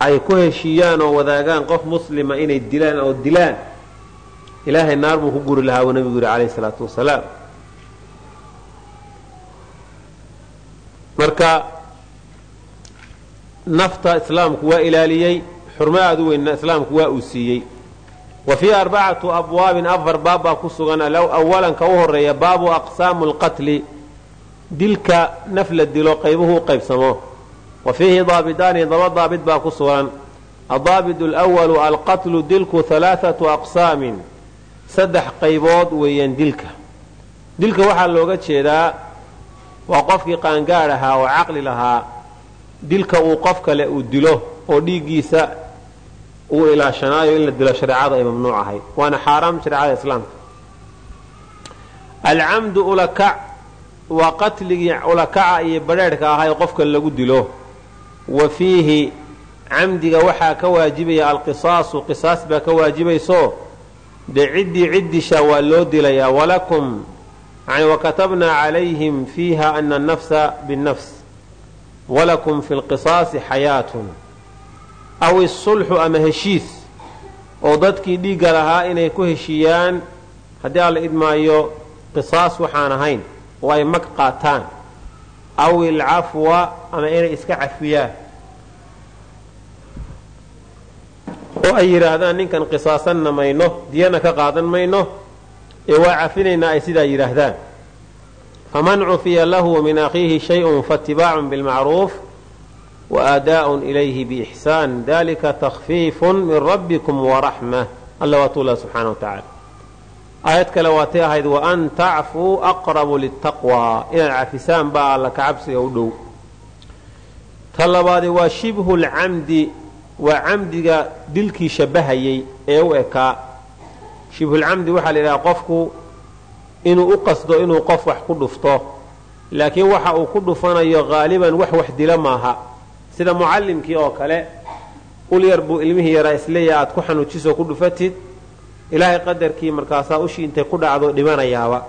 ay ku heshiiyaan oo wadaagaan qof muslima inay dilaan oo dilaan ilaahay naar buu ku guri lahaa buu nabigu yidhi calayhi salaatu wasalaam. Marka nafta islaamku waa ilaaliyey xurmo aada u weynna islaamku waa uu siiyey. Wa fii arbacatu abwaabin afar baab baa ku sugan awalan ka u horreeya baabu aqsaamu lqatli dilka naf la dilo qaybuhu u qaybsamo. Wa fiihi daabidaani daba daabid baa ku sugan. Addaabit alwalu alqatlu dilku halaathatu aqsaamin saddex qaybood weeyaan dilka. Dilka waxaa looga jeedaa waa qofkii qaangaadh ahaa oo caqli lahaa dilka uu qof kale uu dilo oo dhiiggiisa uu ilaashanaayo in la dilo shareecadu ay mamnuuc ahayd. Waana xaaraam shareecada islaamka. Alcamdu ulakac waa qatligii ulakaca iyo badheedhka ahaa qofka lagu dilo. Wa fiihi camdiga waxaa ka waajibaya alqisaasu qisaas baa ka waajibayso. Dee ciddii ciddisha waa loo dilayaa. Walakum yani wakatabnaa calayhim fiiha ana annafsa binnafs walakum fi lqisaasi xayaatun aw isulxu ama heshiis oo dadkii dhiigga lahaa inay ku heshiiyaan haddii alla idmaayo qisaas waxaan ahayn oo ay mag qaataan aw ilcafwa ama inay iska cafiyaan oo ay yidhaahdaan ninkan qisaasanna mayno diyana ka qaadan mayno ee waa cafinaynaa ay sidaa yidhaahdaan faman cufiya lahu min akhiihi shayun faatibaacun bilmacruuf waadaaءun ilayhi biixsaan dalika takfiifun min rabbikum waraxma alla waatula subxaana wa tacaala aayad kale waatay ahayd waan tacfuu aqrabu litaqwa inaad cafisaan baa alla kacabsiga u dhow ta labaadi waa shibhu lcamdi waa camdiga dilkii shabahayey ee u ekaa shibhulcamdi waxaa la yidhaha qofku inuu u qasdo inuu qof wax ku dhufto. Laakiin waxa uu ku dhufanayo haaliban wax wax dila maaha. Sida mucallimkii oo kale ul yar buu ilmihii yaraa isleeya aad ku xanuujisoo ku dhufatid. Ilaahay qadarkii markaasaa ushii intay ku dhacdo dhimanayaaba.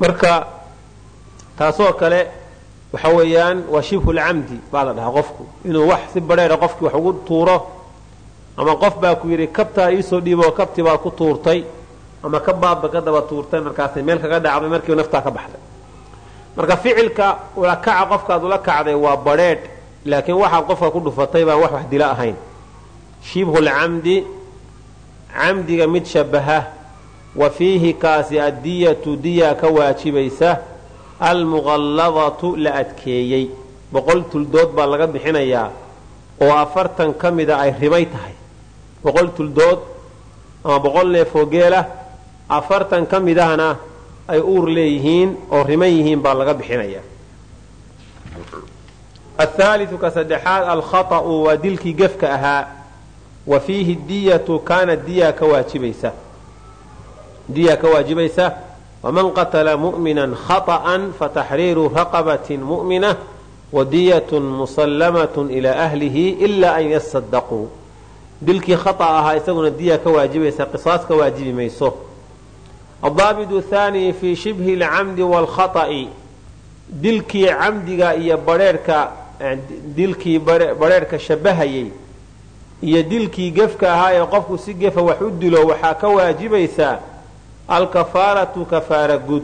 Marka taasoo kale waxa weeyaan waa shibhulcamdi baa la dhahaa qofku. Inuu wax si badheera qofkii wax ugu tuuro ama qof baa ku yidhi kabtaa iisoo dhiiboo kabti baad ku tuurtay. Ama ka baadba ka daba tuurtay markaasay meel kaga dhacday markiiba naftaa ka baxday. Marka ficilka ulakaca qofkaad ula kacday waa badheedh laakiin waxaad qofka ku dhufatay baan wax wax dila ahayn. Shibhulcamdi camdiga mid shabaha wa fiihi kaasi addiyatu diya ka waajibaysa almuqalladatu la adkeeyey. Boqol tuldood baa laga bixinayaa oo afartan ka mida ay ribay tahay boqol tuldood ama boqol neefoo geelah afartan ka mid ahna ay uur leeyihiin oo riman yihiin baa laga bixinaya. Athaaliu ka saddexaad alkhaطa'u waa dilkii gefka ahaa. Wa fiihi diyatu kaana diya ka waajibaysa. Diya ka waajibaysa. Waman qatala mu'minan khaطa'an fataxriiru raqabatin mu'mina wa diyatun musallamatu ilaa ahlihi ila an yasadaquu dilkii khata ahaa isaguna diya ka waajibaysa qisaas ka waajibi mayso. Adaabidu thaani fii shibhi lcamdi waalkhaطa'i dilkii camdiga iyo bareerka dilkii bareerhka shabahayay iyo dilkii gefka ahaa ee qofku si gefa wax u dilo waxaa ka waajibaysaa alkafaaratu kafaara gud.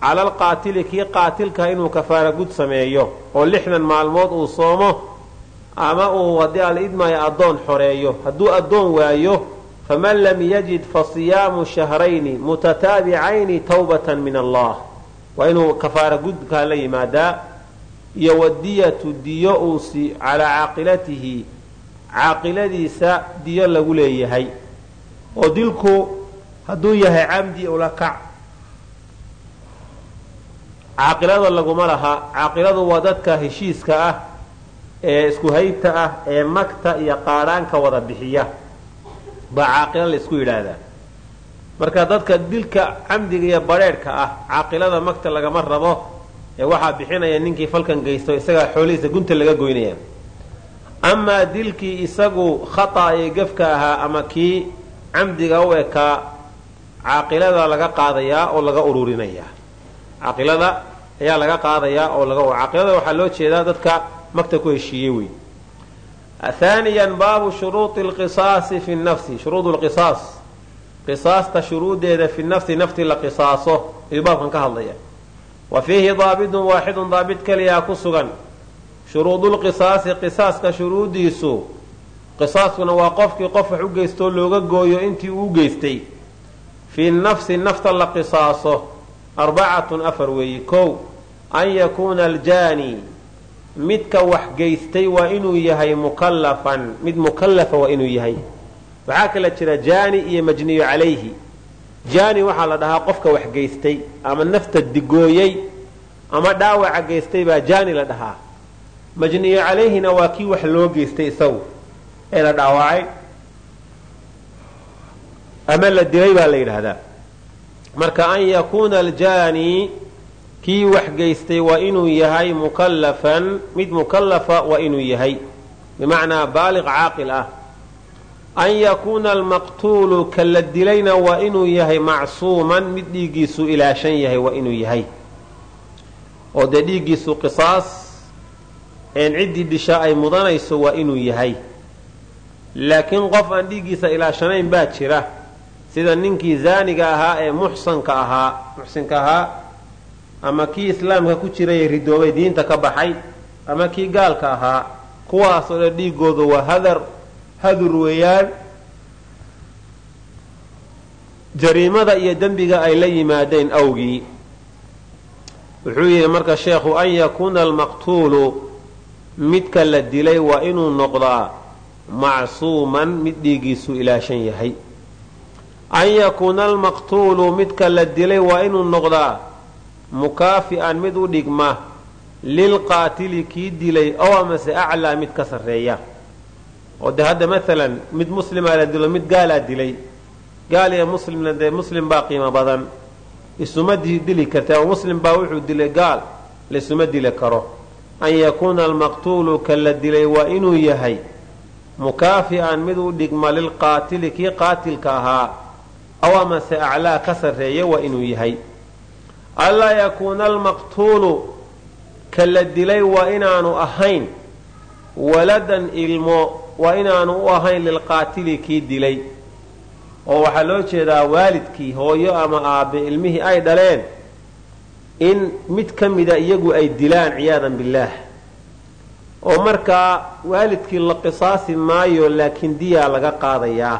Cala alqaatili kii qaatilka inuu kafaara gud sameeyo oo lixdan maalmood uu soomo ama uu haddii ala idmaayo addoon xoreeyo hadduu addoon waayo faman lam yajid fa siyaamu shahrayni mutataabicayni tawbatan min allah. Waa inuu kafaara gudkaa la yimaadaa iyo wadiyatu diyo uusi calaa caaqilatihi caaqiladiisa diyo lagu leeyahay. Oo dilku hadduu yahay camdi ula kac. Caaqilada laguma laha caaqiladu waa dadka heshiiska ah ee isku haybta ah ee magta iyo qaadhaanka wada bixiya. Baa caaqilo la isku yidhaahdaa. Marka dadka dilka camdiga iyo badrheedhka ah caaqilada magta lagama rabo ee waxaa bixinaya ninkii falkan geysto isagaa xoolihiisa gunta laga goynaya. Amaa dilkii isagu khata ee gefka ahaa ama kii camdiga u ekaa caaqilada laga qaadayaa oo laga ururinaya. Caaqilada ayaa laga qaadayaa oo laga caaqilada waxaa loo jeedaa dadka magta ku heshiiyey wey haaniyan baabu shuruudi lqisaasi fi nafsi shuruud lqisaas qisaasta shuruudeeda fi nafsi nafti la qisaaso ayuu baabkan ka hadlaya wa fiihi daabitun waaxidun daabit keliyaa ku sugan. Shuruudulqisaasi qisaaska shuruudiisu qisaaskuna waa qofkii qof wax u geystoo looga gooyo intii uu geystay. Fi nafsi nafta la qisaaso arbacatun afar weeyi. Kow an yakuuna aljaani midka wax geystay waa inuu yahay mukallafan. Mid mukallafa waa inuu yahay. Waxaa kala jira jaani iyo majniyu calayhi. Jaani waxaa la dhahaa qofka wax geystay ama nafta digooyey ama dhaawaca geystay baa jaani la dhahaa. Majniyu calayhina waa kii wax loo geystay isagu. Ee la dhaawacay ama la dilay baa la yidhaahdaa. Marka an yakuuna aljaani kii wax geystay waa inuu yahay mukallafan mid mukallafa waa inuu yahay. Bimacnaa baaliq caaqil ah. An yakuuna almaqtuulu ka la dilayna waa inuu yahay macsuuman mid dhiiggiisu ilaashan yahay waa inuu yahay. Oo dee dhiiggiisu qisaas een ciddii disha ay mudanayso waa inuu yahay. Laakiin qof aan dhiiggiisa ilaashanayn baa jira. Sida ninkii zaaniga ahaa ee muxsanka ahaa muxsinka ahaa ama kii islaamka ku jiray ee ridoobay diinta ka baxay ama kii gaalka ahaa kuwaasoo dhan dhiigooda waa hadar hadur weeyaan. Jariimada iyo dembiga ay la yimaadeen awgii. Wuxuu yidhi marka sheekhu an yakuuna almaqtuulu midka la dilay waa inuu noqdaa macsuuman mid dhiigiisu ilaashan yahay. An yakuuna almaqtuulu midka la dilay waa inuu noqdaa mukaafi'an mid u dhigma lilqaatili kii dilay ow amase aclaa mid ka sarreeya. Oo de hadda maalan mid muslimaa la dilo mid gaalaa dilay. Gaal iyo muslimna dee muslim baa qiimo badan. Isuma dili karta oo muslim baa wuxuu dilay gaal laisuma dili karo. An yakuuna almaqtuulu ka la dilay waa inuu yahay mukaafi'an mid u dhigma lilqaatili kii qaatilka ahaa aw amase aclaa ka sarreeya waa inuu yahay anlaa yakuuna almaqtuulu ka la dilay waa inaanu ahayn waladan ilmo waa inaanu u ahayn lilqaatili kii dilay oo waxaa loo jeedaa waalidkii hooyo ama aabe ilmihii ay dhaleen in mid ka mida iyagu ay dilaan ciyaadan billaah oo markaa waalidkii la qisaasi maayo laakiin diyaa laga qaadayaa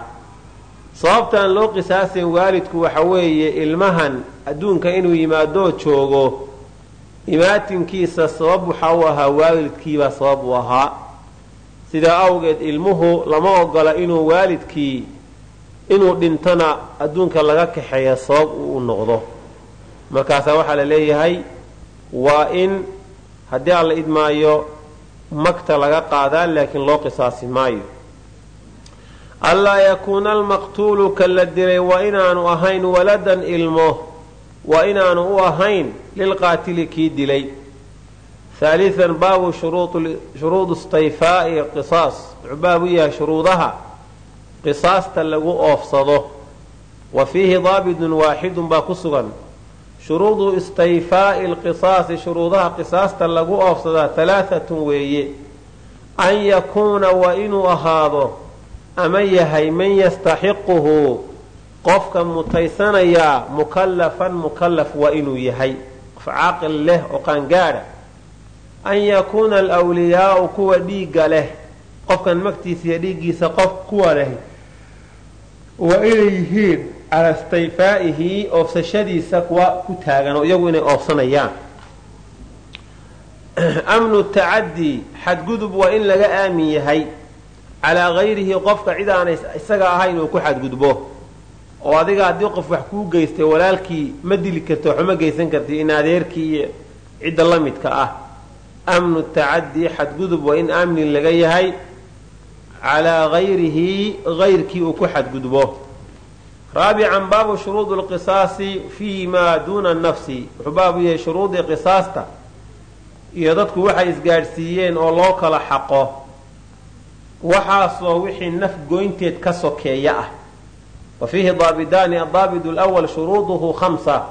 sababtaan loo qisaasin waalidku waxa weeye ilmahan adduunka inuu yimaadoo joogo imaatinkiisa sabab waxa uu ahaa waalidkiibaa sabab uu ahaa. Sidaa awgeed ilmuhu lama ogola inuu waalidkii inuu dhintona adduunka laga kaxeeya sabab uu u noqdo. Markaasaa waxaa la leeyahay waa in haddii aan la idmaayo magta laga qaadaa laakiin loo qisaasi maayo anlaa yakuuna almaqtuulu ka la dilay waa inaanu ahayn waladan ilmo waa inaanu u ahayn lilqaatili kii dilay haalian baabu shuruud istayfaa'i qisaas wuxuu baab u yahay shuruudaha qisaasta lagu oofsado wa fiihi daabidun waaxidun baa ku sugan shuruudu istayfaa'i lqisaasi shuruudaha qisaasta lagu oofsadaa halaaatun weeye an yakuuna waa inuu ahaado ama yahay man yastaxiquhu qofka mutaysanayaa mukallafan mukallaf waa inuu yahay. Qof caaqil leh oo qaangaadha an yakuuna alwliyaau kuwa dhiigga leh. Qofkan magtiisa iyo dhiiggiisa qof kuwa leh. Waa inay yihiin cala istayfaa'ihi oofsashadiisa kuwa ku taagan oo iyagu inay oofsanayaan. [CLEARS THROAT] Amnu tacaddi xadgudub waa in laga aamin yahay calaa gayrihi qofka cid aanay isaga ahayn uu ku xadgudbo. oo adiga haddii qof wax kuu geystay walaalkii ma dili karti waxuma geysan karti in adeerkii iyo cidda la midka ah. Amnu tacaddi xadgudub waa in amnin laga yahay calaa gayrihi gayrkii uu ku xadgudbo. Raabican baabu shuruudi lqisaasi fii maa duuna nafsi. Wuxuu baabu yahay shuruudii qisaasta iyo dadku waxay isgaadhsiiyeen oo loo kala xaqo waxaasoo wixii naf goynteed ka sokeeya ah. Wa fiihi daabidaani adaabid lwal shuruuduhu khamsa.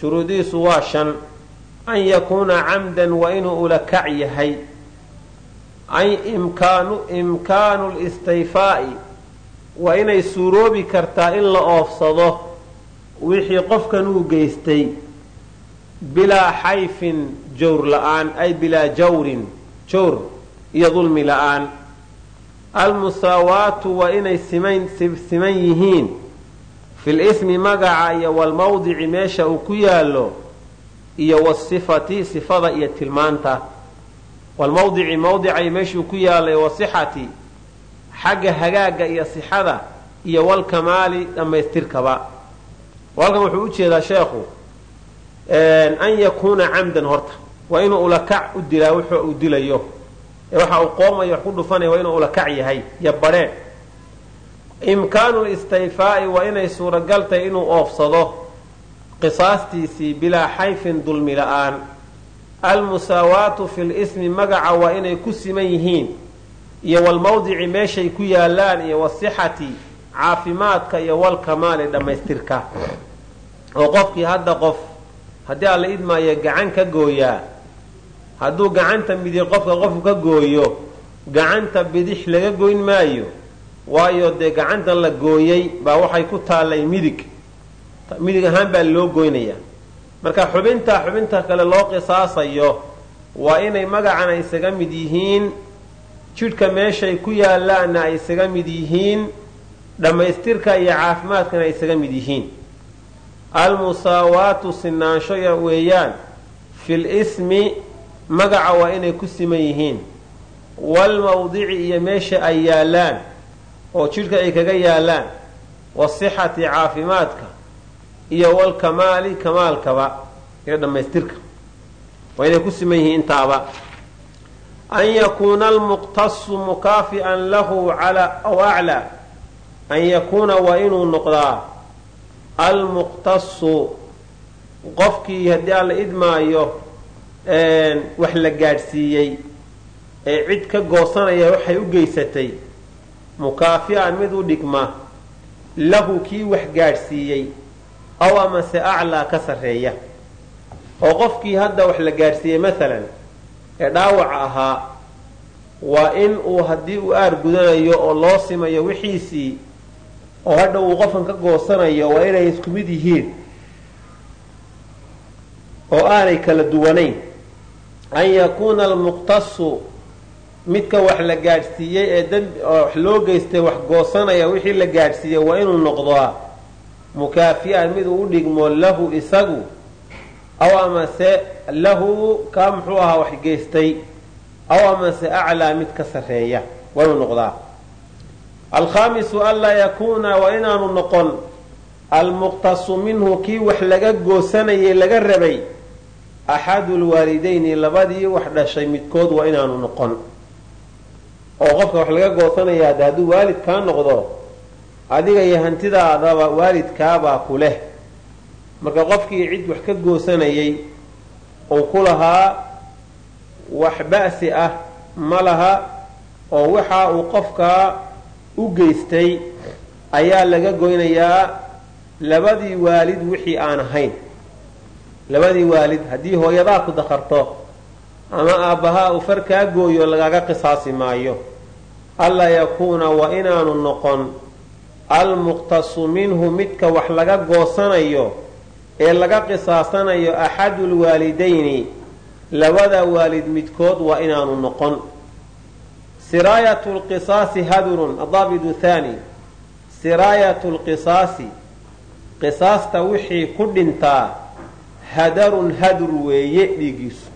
Shuruudihiisu waa shan. An yakuuna camdan waa inuu ulakac yahay. Imkaanu listayfaa'i waa inay suuroobi kartaa in la oofsado. Wixii qofkan uu geystay. Bilaa xayfin jawr la'aan. Ay bilaa jawrin jawr iyo dulmi la'aan almusaawaatu waa inay siman yihiin. Fil ismi magaca iyo walmawdici meesha uu ku yaallo iyo wasifati sifada iyo tilmaanta. Walmawdici mawdicay meeshuu ku yaallay wasixati xagga hagaagga iyo sixada iyo walkamaali dhammaystirkaba. Halkan wuxuu u jeedaa sheekhu an yakuuna camdan horta. Waa inuu ulakac u dilaa wuxuu uu dilayo waxa uu qoomayo wax ku dhufanaya waa inuu ulakac yahay iyo badhee imkaanu listayfaa'i waa inay suuragal tahay inuu oofsado qisaastiisii bilaa xayfin dulmi la'aan. Almusaawaatu fi lismi magaca waa inay ku siman yihiin iyo walmawdici meeshay ku yaalaan iyo wasixati caafimaadka iyo walkamaali dhammaystirka. Oo qofkii hadda qof haddii alla idmaayo gacan ka gooyaa hadduu gacanta midig qofka qofku ka gooyo gacanta bidix laga goyn maayo waayo dee gacantan la gooyey baa waxay ku taallay midig. Midig ahaan baa loo goynayaa marka xubinta xubinta kale loo qisaasayo waa inay magacana isaga mid yihiin jidhka meeshay ku yaallaanna ay isaga mid yihiin dhammaystirka iyo caafimaadkana ay isaga mid yihiin. Almusaawaatu sinaanshoya weeyaan fil ismi magaca waa inay ku siman yihiin. Walmawdici iyo meesha ay yaallaan oo jidhka ay kaga yaallaan wasixati caafimaadka iyo walkamaali kamaalkaba iyo dhammaystirka. Waa inay ku siman yihiin intaaba. An yakuuna almuqtasu mukaafi'an lahu aw aclaa an yakuuna waa inuu noqdaa almuqtasu qofkii haddii aan la idmaayo wax la gaadhsiiyey. Ee cid ka goosanaya waxay u geysatay. Mukaafi'an mid u dhigma. Lahu kii wax gaadhsiiyey. Aw amase aclaa ka sarreeya. Oo qofkii hadda wax la gaadhsiiyey maalan ee dhaawaca ahaa waa in uu haddii uu aar gudanayo oo loo simayo wixiisii oo hadha uu qofkan ka goosanayo waa inay isku mid yihiin. Oo aanay kala duwanayn an yakuuna almuqtasu midka wax la gaadhsiiyey ee dambi oo wax loo geystay wax goosanaya wixii la gaadhsiiyey waa inuu noqdaa mukaafi'an mid uu dhigmo lahu isagu aw amase lahu kaa muxuu ahaa wax geystay aw amase aclaa mid ka sarreeya waa inuu noqdaa. Alkhaamisu anlaa yakuuna waa inaanu noqon almuqtasu minhu kii wax laga goosanayay laga rabay axadu lwaalidayni labadii wax dhashay midkood waa inaanu noqon. oo qofka wax laga goosanaya hadda hadduu waalid kaa noqdo adiga iyo hantidaadaba waalidkaabaa ku leh. Marka qofkii cid wax ka goosanayay uu ku lahaa wax ba'si ah ma laha oo waxa uu qofkaa u geystay ayaa laga goynayaa labadii waalid wixii aan ahayn labadii waalid haddii hooyadaa ku dakarto ama aabbahaa uu far kaa gooyo lagaga qisaasi maayo. Allaa yakuuna waa inaanu noqon almuqtasu minhu midka wax laga goosanayo ee laga qisaasanayo axadu lwaalidayni labada waalid midkood waa inaanu noqon. Siraayatu lqisaasi hadurun adaabidu thani siraayatu lqisaasi qisaasta wixii ku dhintaa hadarun hadur weeye dhiigiisu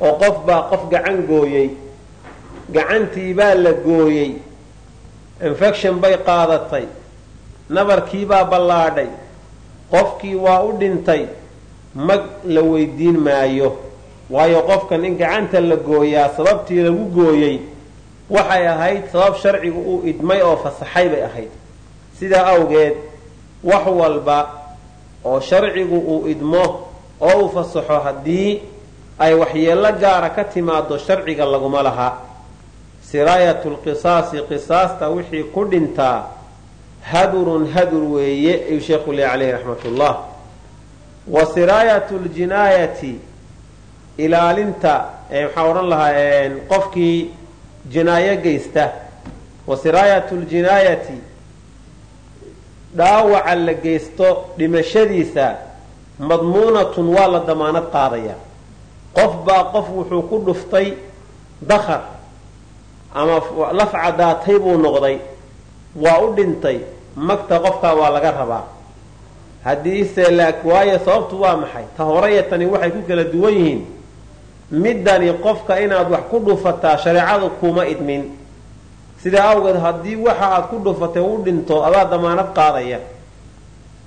oo qof baa qof gacan gooyey. Gacantii baa la gooyey. Infection bay qaadatay. Nabarkiibaa ballaadhay. Qofkii waa u dhintay. Mag la weydiin maayo. Waayo qofkan in gacanta la gooyaa sababtii lagu gooyey. Waxay ahayd sabab sharcigu uu idmay oo fasaxay bay ahayd. Sidaa awgeed wax walba oo sharcigu uu idmo oo uu fasaxo haddii ay waxyeello gaara ka timaado sharciga laguma laha. Siraayatu lqisaasi qisaasta wixii ku dhintaa hadurun hadur weeye ayuu sheekhu leey caleyhi raxmatullah. Wa siraayatu ljinaayati ilaalinta maxaa odhan lahaa qofkii jinaayo geysta. Wa siraayatu ljinaayati dhaawaca la geysto dhimashadiisa madmuunatun waa la damaanad qaadaya. Qof baa qof wuxuu ku dhuftay dakar ama laf caddaatay buu noqday waa u dhintay magta qofkaa waa laga rabaa. Haddiise laak waayo sababtu waa maxay? Ta horaya tani waxay ku kala duwan yihiin. Middani qofka inaad wax ku dhufataa shareecadu kuma idmin. Sidaa awgeed haddii waxa aad ku dhufatay u dhinto adaa damaanad qaadaya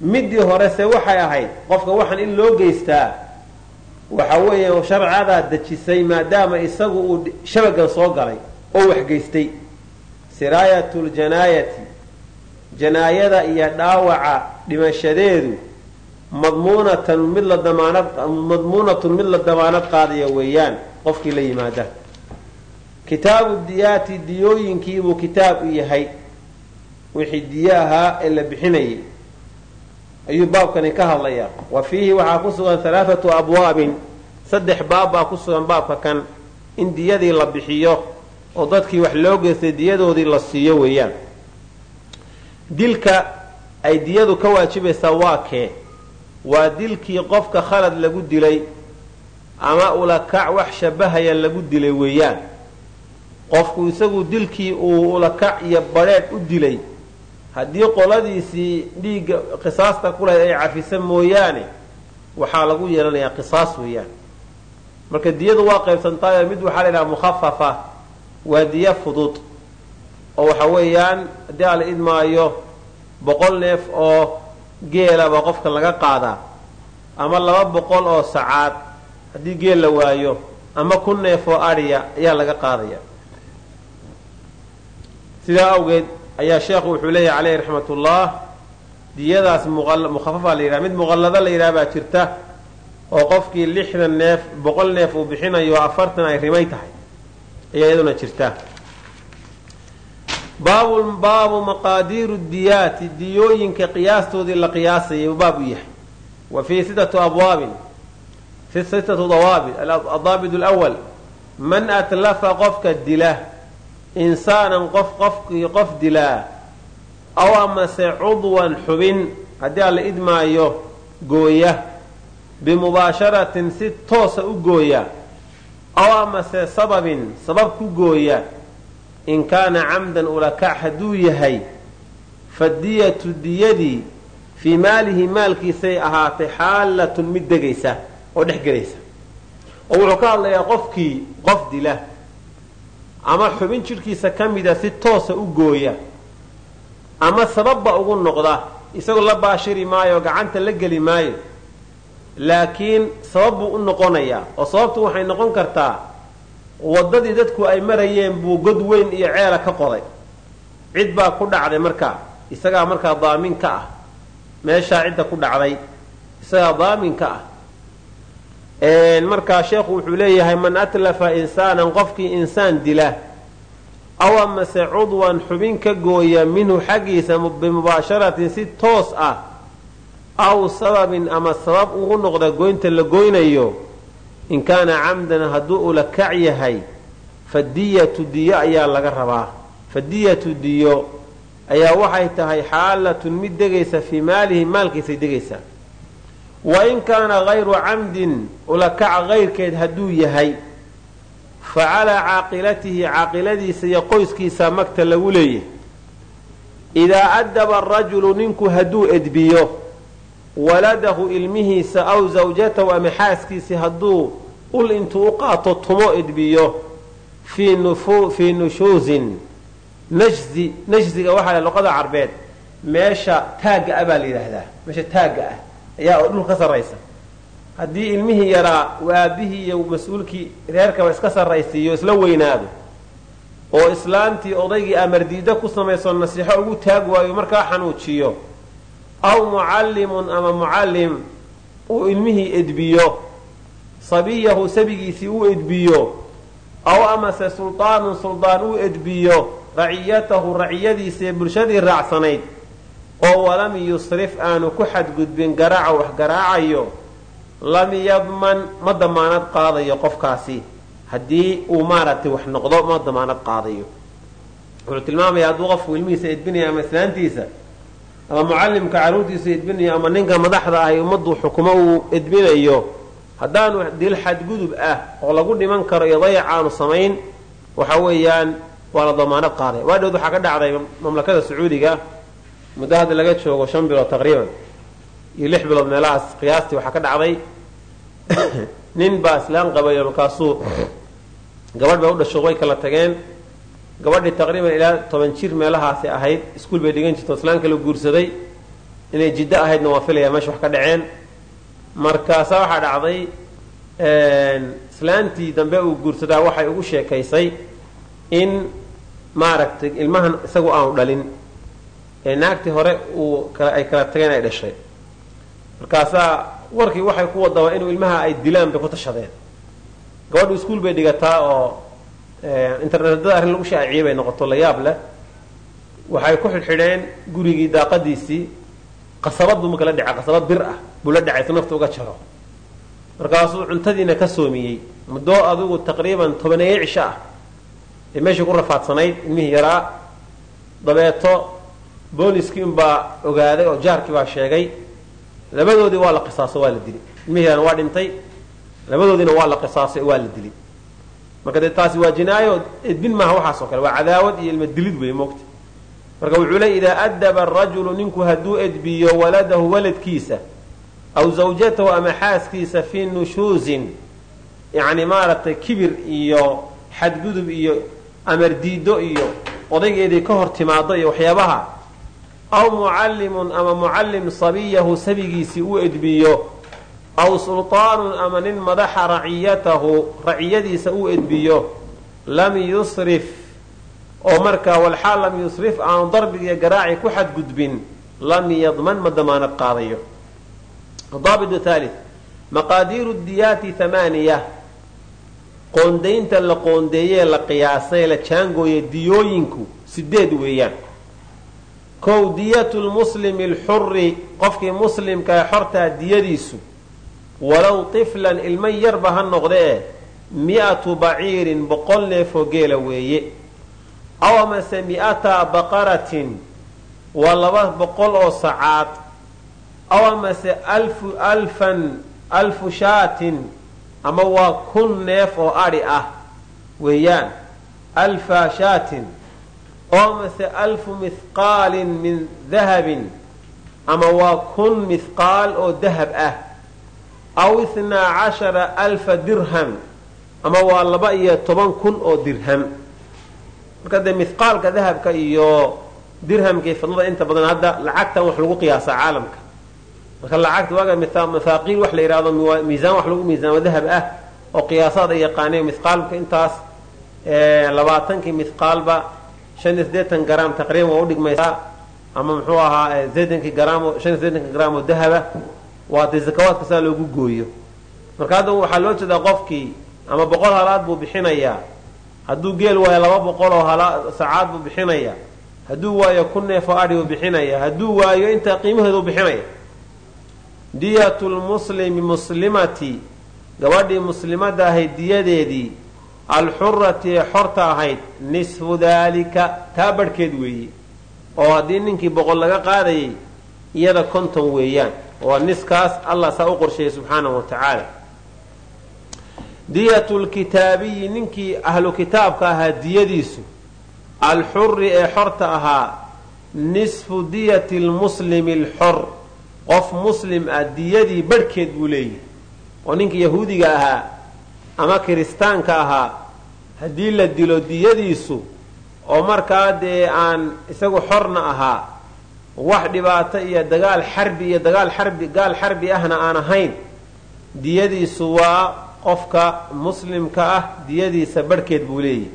middii horese waxay ahayd qofka waxaan in loo geystaa waxa weeye sharcadaa dejisay maadaama isagu uu shabagan soo galay oo wax geystay. Siraayatu ljanaayati janaayada iyo dhaawaca dhimashadeedu madmuunatan mid la damaanad madmuunatun mid la damaanad qaadaya weeyaan qofkii la yimaada. Kitaabu diyaati diyooyinkiibuu kitaab u yahay. Wixii diyo ahaa ee la bixinayay ayuu baabkani ka hadlayaa. Wa fiihi waxaa ku sugan halaathatu abwaabin. Saddex baab baa ku sugan baabka kan. In diyadii la bixiyo oo dadkii wax loo geystay diyadoodii la siiyo weeyaan. Dilka ay diyadu ka waajibaysaa waa kee? Waa dilkii qofka khalad lagu dilay ama ulakac wax shabahaya lagu dilay weeyaan? Qofku isagu dilkii uu ulakac iyo badheedh u dilay haddii qoladiisii dhiigga qisaasta ku lahayd ay cafisa mooyaane waxaa lagu yeelanayaa qisaas weeyaan. Marka diyadu waa qaybsantaayo mid waxaa la yidhaha mukhafafa waa diya fudud oo waxa weeyaan haddii ala idmaayo boqol neef oo geela baa qofka laga qaadaa ama laba boqol oo sacaad haddii geel la waayo ama kun neef oo adhiya ayaa laga qaadaya. Sidaa awgeed ayaa sheekhu wuxuu leeyahay caleyhi raxmatullah diyadaas mukhafafa la yidhaha mid muqallado la yidhaha baa jirta oo qofkii lixdan neef boqol neef uu bixinayo afartan ay rimay tahay ayaa iyaduna jirta. Baabu maqaadiiru diyaati diyooyinka qiyaastoodii la qiyaasayay baab u yahay. Wa fii sittatu abwaabin fi sittatu dawaabit adaabit lwal man atlafa qofka dila insaanan qof qofkii qof dilaa aw amase cudwan xubin haddii aan la idmaayo gooya. Bimubaasharatin si toosa u gooya aw amase sababin sabab ku gooya. In kaana camdan ulakac hadduu yahay fadiyatu diyadii fii maalihi maalkiisay ahaatay xaalatun mid degaysa oo dhex gelaysa. Oo wuxuu ka hadlayaa qofkii qof dila ama xubin jidhkiisa ka mida si toosa u gooya. Ama sababba ugu noqda isagoo la baashiri maayo gacanta la geli maayo. Laakiin sabab buu u noqonayaa oo sababtu waxay noqon kartaa waddadii dadku ay marayeen buu god weyn iyo ceela ka qoday. Cid baa ku dhacday markaa isagaa markaa daamin ka ah. Meeshaa cidda ku dhacday isagaa daamin ka ah markaa sheekhu wuxuu leeyahay man atlafa insaanan qofkii insaan dila aw amase cudwan xubin ka gooya minhu xaggiisa bimubaasharatin si toos ah aw sababin ama sabab ugu noqda goynta la goynayo in kaana camdan hadduu ulakac yahay fadiyatu diyo ayaa laga rabaa. Fadiyatu diyo ayaa waxay tahay xaalatun mid degaysa fii maalihi maalkiisay degaysaa wa in kaana hayru camdin ulakaca kayrkeed hadduu yahay fa calaa caaqilatihi caaqiladiisa iyo qoyskiisa magta lagu leeyahay. Idaa addaba arajulu ninku hadduu edbiyo waladahu ilmihiisa aw zawjatahu ama xaaskiisii hadduu ul intuu u qaato tumo edbiyo fii nushuusin najzi najziga waxaa la luqada carbeed meesha taagga ah baa la yidhaahdaa meesha taagga ah ayaa oo dhulka ka sarraysa. Haddii ilmihii yaraa uu aabihii iyo mas'uulkii reerkaba iska sarraysiiyo isla weynaado oo islaantii odaygii amardiida ku samayso nasiixo ugu taag waayo markaa xanuujiyo aw mucallimun ama mucallim uu ilmihii edbiyo sabiyahu sabigiisii uu edbiyo aw amase suldaanun suldaan uu edbiyo raciyatahu raciyadiisii bulshadii raacsanayd oo walam yusrif aanu ku xadgudbin garaaca wax garaacayo lam yadman ma damaanad qaadayo qofkaasi. Haddii uu maaragtay wax noqdo ma damaanad qaadayo. Wuxuu tilmaamaya hadduu qofku ilmihiisa edbinayo ama islaantiisa ama mucallimka carruurtiisa edbinayo ama ninka madaxda ahay ummaddu xukumo uu edbinayo haddaanu dil xadgudub ah oo lagu dhiman karo iyo dayac aanu samayn waxa weeyaan waa la damaanad qaaday. Waa dhowd waxaa ka dhacday mamlakada sacuudiga muddo hadda laga joogo shan bilood taqriiban iyo lix bilood meelahaas qiyaastii waxaa ka dhacday [COUGHS] nin baa islaan qabayo markaasuu gabadh bay u dhasho way kala tageen. Gabadhii taqriiban ilaa toban jir meelahaasi ahayd iskuul bay dhigan jirto islaan kala guursaday. Inay jiddo ahaydna waa filaya meesha wax ka dhaceen. Markaasaa waxaa dhacday islaantii dambe uu guursadaa waxay ugu sheekaysay in maaragtay ilmahan isagu aanu dhalin ee naagtii hore uu ay kala tageen ay dhashay. Markaasaa warkii waxay ku wadaba inuu ilmaha ay dilaan bay ku tashadeen. Gabadhu iskuul bay dhigataa oo internetada arrin lagu shaaciyey bay noqoto la yaab leh. Waxay ku xidhxidheen gurigii daaqadiisii qasabad buu marka la qasabad bir ah buu la dhacay si nafta uga jaro. Markaasuu cuntadiina ka soomiyey. Muddo adigu taqriiban tobaneeye cisho ah ee meeshii ku rafaadsanayd ilmihii yaraa dabeeto booliskii unbaa ogaaday oo jaarkii baa sheegay labadoodii waa la qisaaso waa la dili ilmihii yarana waa dhintay labadoodiina waa la qisaasay waa la dili marka dee taasi waa jinaayo edbin maaha waxaasoo kale waa cadaawad iyo ilma dilid wey mogta marka wuxuu le idaa adaba arajulu ninku hadduu edbiyo waladahu waladkiisa aw zawjatahu ama xaaskiisa fii nushuusin yacni maaragtay kibir iyo xadgudub iyo amar diido iyo odaygeedii ka hor timaado iyo waxyaabaha aw mucallimun ama mucallim sabiyahu sabigiisii u edbiyo. Aw sulطaanun ama nin madaxa raciyatahu raciyadiisa u edbiyo. Lam yusrif oo markaa walxaal lam yusrif aanu darbigiiyo garaaci ku xadgudbin lam yadman ma damaanad qaadayo. Daabit haali maqaadiiru diyaati hamaaniya qoondaynta la qoondeeyee la qiyaasay la jaangooye diyooyinku sideed weeyaan kow diyatu lmuslimi alxuri qofkii muslimka ee xortaa diyadiisu walow tiflan ilmo yarba ha noqdee mi'atu baciirin boqol neefoo geela weeye. Aw amase mi'ata baqaratin waa laba boqol oo sacaad. Aw amase alfu alfan alfu shaatin ama waa kun neef oo adhi ah weeyaan alfa shaatin oo amase alfu mithqaalin min dahabin ama waa kun mithqaal oo dahab ah aw ithnaa cashara alfa dirham ama waa laba iyo toban kun oo dirham marka dee mithqaalka dahabka iyo dirhamkii fidlada inta badan hadda lacagtan wax lagu qiyaasaa caalamka marka lacagta waaga mithaaqiil wax la yidhahdo miisaan wax lagu miisaamo dahab ah oo qiyaasaad ay yaqaaneen mithqaalka intaas labaatankii mithqaalba shan iyo siddeetan garaam taqriiban waa udhigmaysaa ama muxuu ahaa sideetankii garaam shan iyo siddeetanki garaam oo dahaba waa dee zakawaadka saa loogu gooyo. Marka hadda waxaa loo jeedaa qofkii ama boqol halaad buu bixinayaa. Hadduu geel waayo laba boqol oo sacaad buu bixinayaa. Hadduu waayo kun neefoo adhi buu bixinaya hadduu waayo intaa qiimaheedu bixinaya diyatu lmuslimi muslimati gabadhii muslimadda ahayd diyadeedii alxurati ee xorta ahayd nisfu daalika taa barhkeed weeye oo haddii ninkii boqol laga qaadayay iyada konton weeyaan waa niskaas allah saa u qorsheeyey subxaanahu wa tacaala. Diyatu lkitaabiyi ninkii ahlu kitaabka ahaa diyadiisu alxuri ee xorta ahaa nisfu diyati lmuslimi alxor qof muslim ah diyadii barhkeed buu leeyahy oo ninkii yahuudiga ahaa ama kiristaanka ahaa haddii la dilo diyadiisu oo markaa dee aan isagu xorna ahaa wax dhibaato iyo dagaal xarbi iyo dagaal xarbi gaal xarbi ahna aan ahayn diyadiisu waa qofka muslimka ah diyadiisa barhkeed buu leeyahy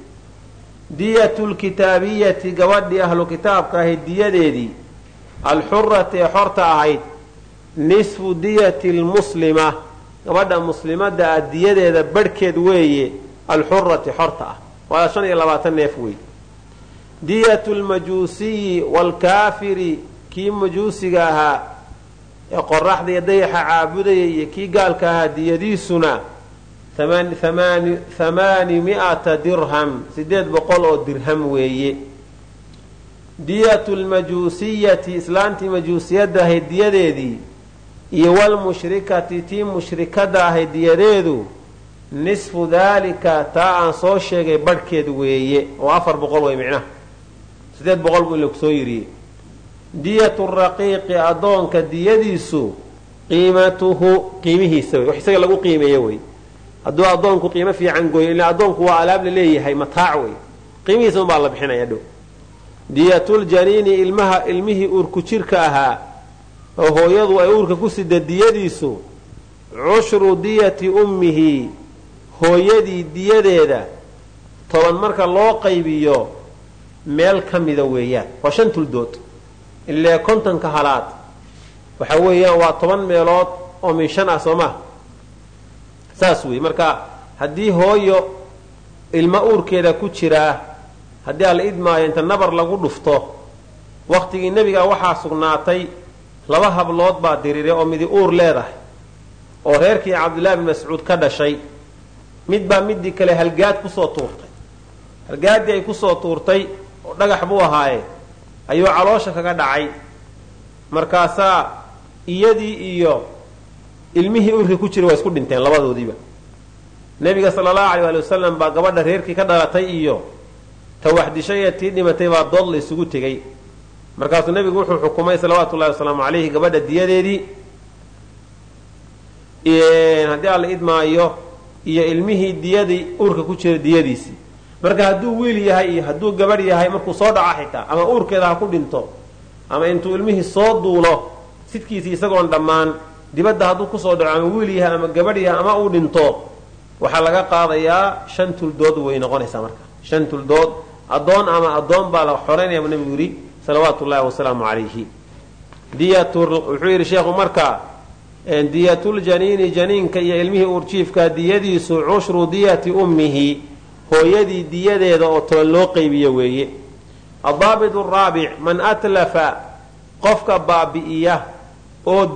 diyatu lkitaabiyati gabadhii ahlu kitaabka ahayd diyadeedii alxurati ee xorta ahayd nisfu diyati lmuslima gabadha muslimadda ah diyadeeda barhkeed weeye alxurati xorta ah. Waa shan iyo labaatan neef wey diyatu lmajuusiyi waalkaafiri kii majuusiga ahaa ee qoraxda iyo dayaxa caabudaya iyo kii gaalka ahaa diyadiisuna hamaani mi'ata dirham sideed boqol oo dirham weeye. Diyatu lmajuusiyati islaantii majuusiyadda ahayd diyadeedii iyo walmushrikati tii mushrikadda ahayd diyadeedu nisfu daalika taa aan soo sheegay barhkeed weeye oo afar boqol wey micnaha. Sideed boqol buu ila ku soo yiriyey. Diyatu raqiiqi addoonka diyadiisu qiimatuhu qiimihiisa wey wax isaga lagu qiimeeyo wey hadduu addoonku qiimo fiican gooyo ila addoonku waa alaab la leeyahay mataac wey qiimihiisa unbaa la bixinaya dhow. Diyatuljaniini ilmaha ilmihii uurku jirka ahaa oo hooyadu ay uurka ku sida diyadiisu cushru diyati ummihi hooyadii diyadeeda toban marka loo qaybiyo meel ka mida weeyaan. Waa shan tuldood. Ilee kontonka halaad. Waxa weeyaan waa toban meelood oo min shan ah soo maha saas wey marka haddii hooyo ilmo uurkeeda ku jiraa haddii alla idmaayo inta nabar lagu dhufto wakhtigii nebiga waxaa sugnaatay laba hablood baa diriiray oo midi uur leedahay oo reerkii cabdullaahi bin mascuud ka dhashay. Mid baa midii kale halgaad ku soo tuurtay. Halgaaddii ay ku soo tuurtay oo dhagax buu ahaaye ayuu caloosha kaga dhacay. Markaasaa iyadii iyo ilmihii uurka ku jira waa isku dhinteen labadoodiiba. Nebiga sala allahu alay ali wasalam baa gabadha reerkii ka dhalatay iyo ta waxdishay ee tii dhimatay baa dood la isugu tegey markaasuu nebigu wuxuu xukumay salawaatu llahi wasalaamu calayhi gabadha diyadeedii. Haddii alla idmaayo iyo ilmihii diyadii uurka ku jira diyadiisii marka hadduu wiil yahay iyo hadduu gabadh yahay markuu soo dhaco xitaa ama uurkeeda ha ku dhinto ama intuu ilmihii soo duulo sidkiisii isagoon dhammaan dibadda hadduu ku soo dhaco ama wiil yahay ama gabadh yahay ama uu dhinto waxaa laga qaadayaa shan tuldood way noqonaysaa marka. Shan tuldood addoon ama addoon baa la xoreynaya bu nebigu yidhi salawaatu llahi wasalaamu calayhi. Wuxuu yidhi sheekhu marka diyatuljaniini janiinka iyo ilmihii uurjiifka diyadiisu cushru diyati ummihi hooyadii diyadeeda oo toban loo qaybiyo weeye. Adaabit raabic man atlafa qofka baabi'iya oo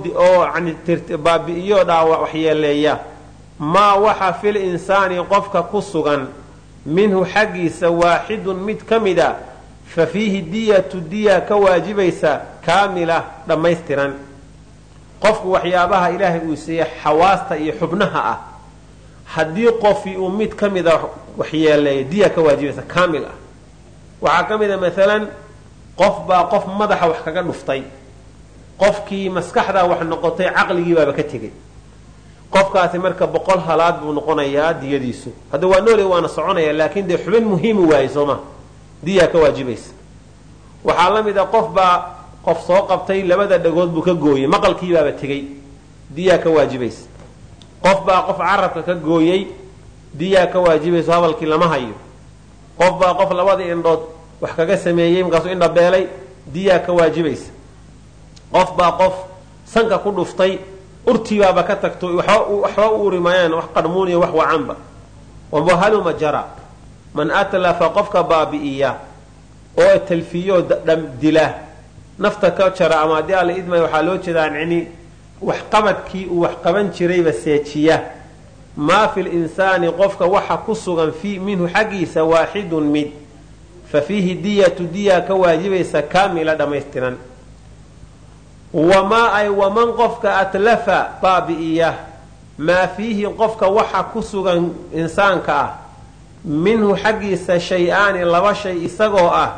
baabi'iyo dhaawac waxyeeleeya maa waxa fil insaani qofka ku sugan minhu xaggiisa waaxidun mid ka mida fa fiihi diyatu diya ka waajibaysa kaamila dhammaystiran. Qofku waxyaabaha ilaahay uu siiyey xawaasta iyo xubnaha ah haddii qofi uu mid ka mida waxyeeleeyo diya ka waajibaysa kaamil ah. Waxaa ka mid a maalan qof baa qof madaxa wax kaga dhuftay. Qofkii maskaxdaa wax noqotay caqligii baaba ka tegey. Qofkaasi marka boqol halaad buu noqonayaa diyadiisu. Hadda waa noole waana soconaya laakiin dee xubin muhiimi waaye sooma diyaa ka waajibaysa. Waxaa la mid a qof baa qof soo qabtay labada dhagood buu ka gooyey maqalkii baaba tegey diyaa ka waajibaysa. Qof baa qof carabka ka gooyey diyaa ka waajibayso hadalkii lama hayo. Qof baa qof labadii indhood wax kaga sameeyey markaasuu indhabeelay diyaa ka waajibaysa. Qof baa qof sanka ku dhuftay urtiibaaba ka tagto waxba u uri maayaan wax qarmuuniya wax wacanba wahaluma jara man atlafa qofka baabi'iya oo talfiyo dila nafta ka jara ama haddii alla idmaya waxaa loo jeedaa yani waxqabadkii uu wax qaban jirayba seejiya. Maa fi linsaani qofka waxa ku sugan minhu xaggiisa waaxidun mid. Fa fiihi diyatu diya ka waajibaysa kaamila dhammaystiran. Wamaa ay waman qofka atlafa baabi'iya maa fiihi qofka waxa ku sugan insaanka ah minhu xaggiisa shay-aani laba shay isagoo ah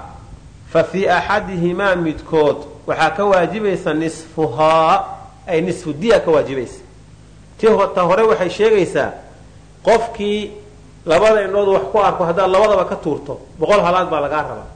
fa fii axadihimaa midkood waxaa ka waajibaysa nisfuhaa ay nisfu diya ka waajibaysa. Ta hore waxay sheegaysaa qofkii labada indhood wax ku arko haddaad labadaba ka tuurto boqol halaad baa lagaa rabaa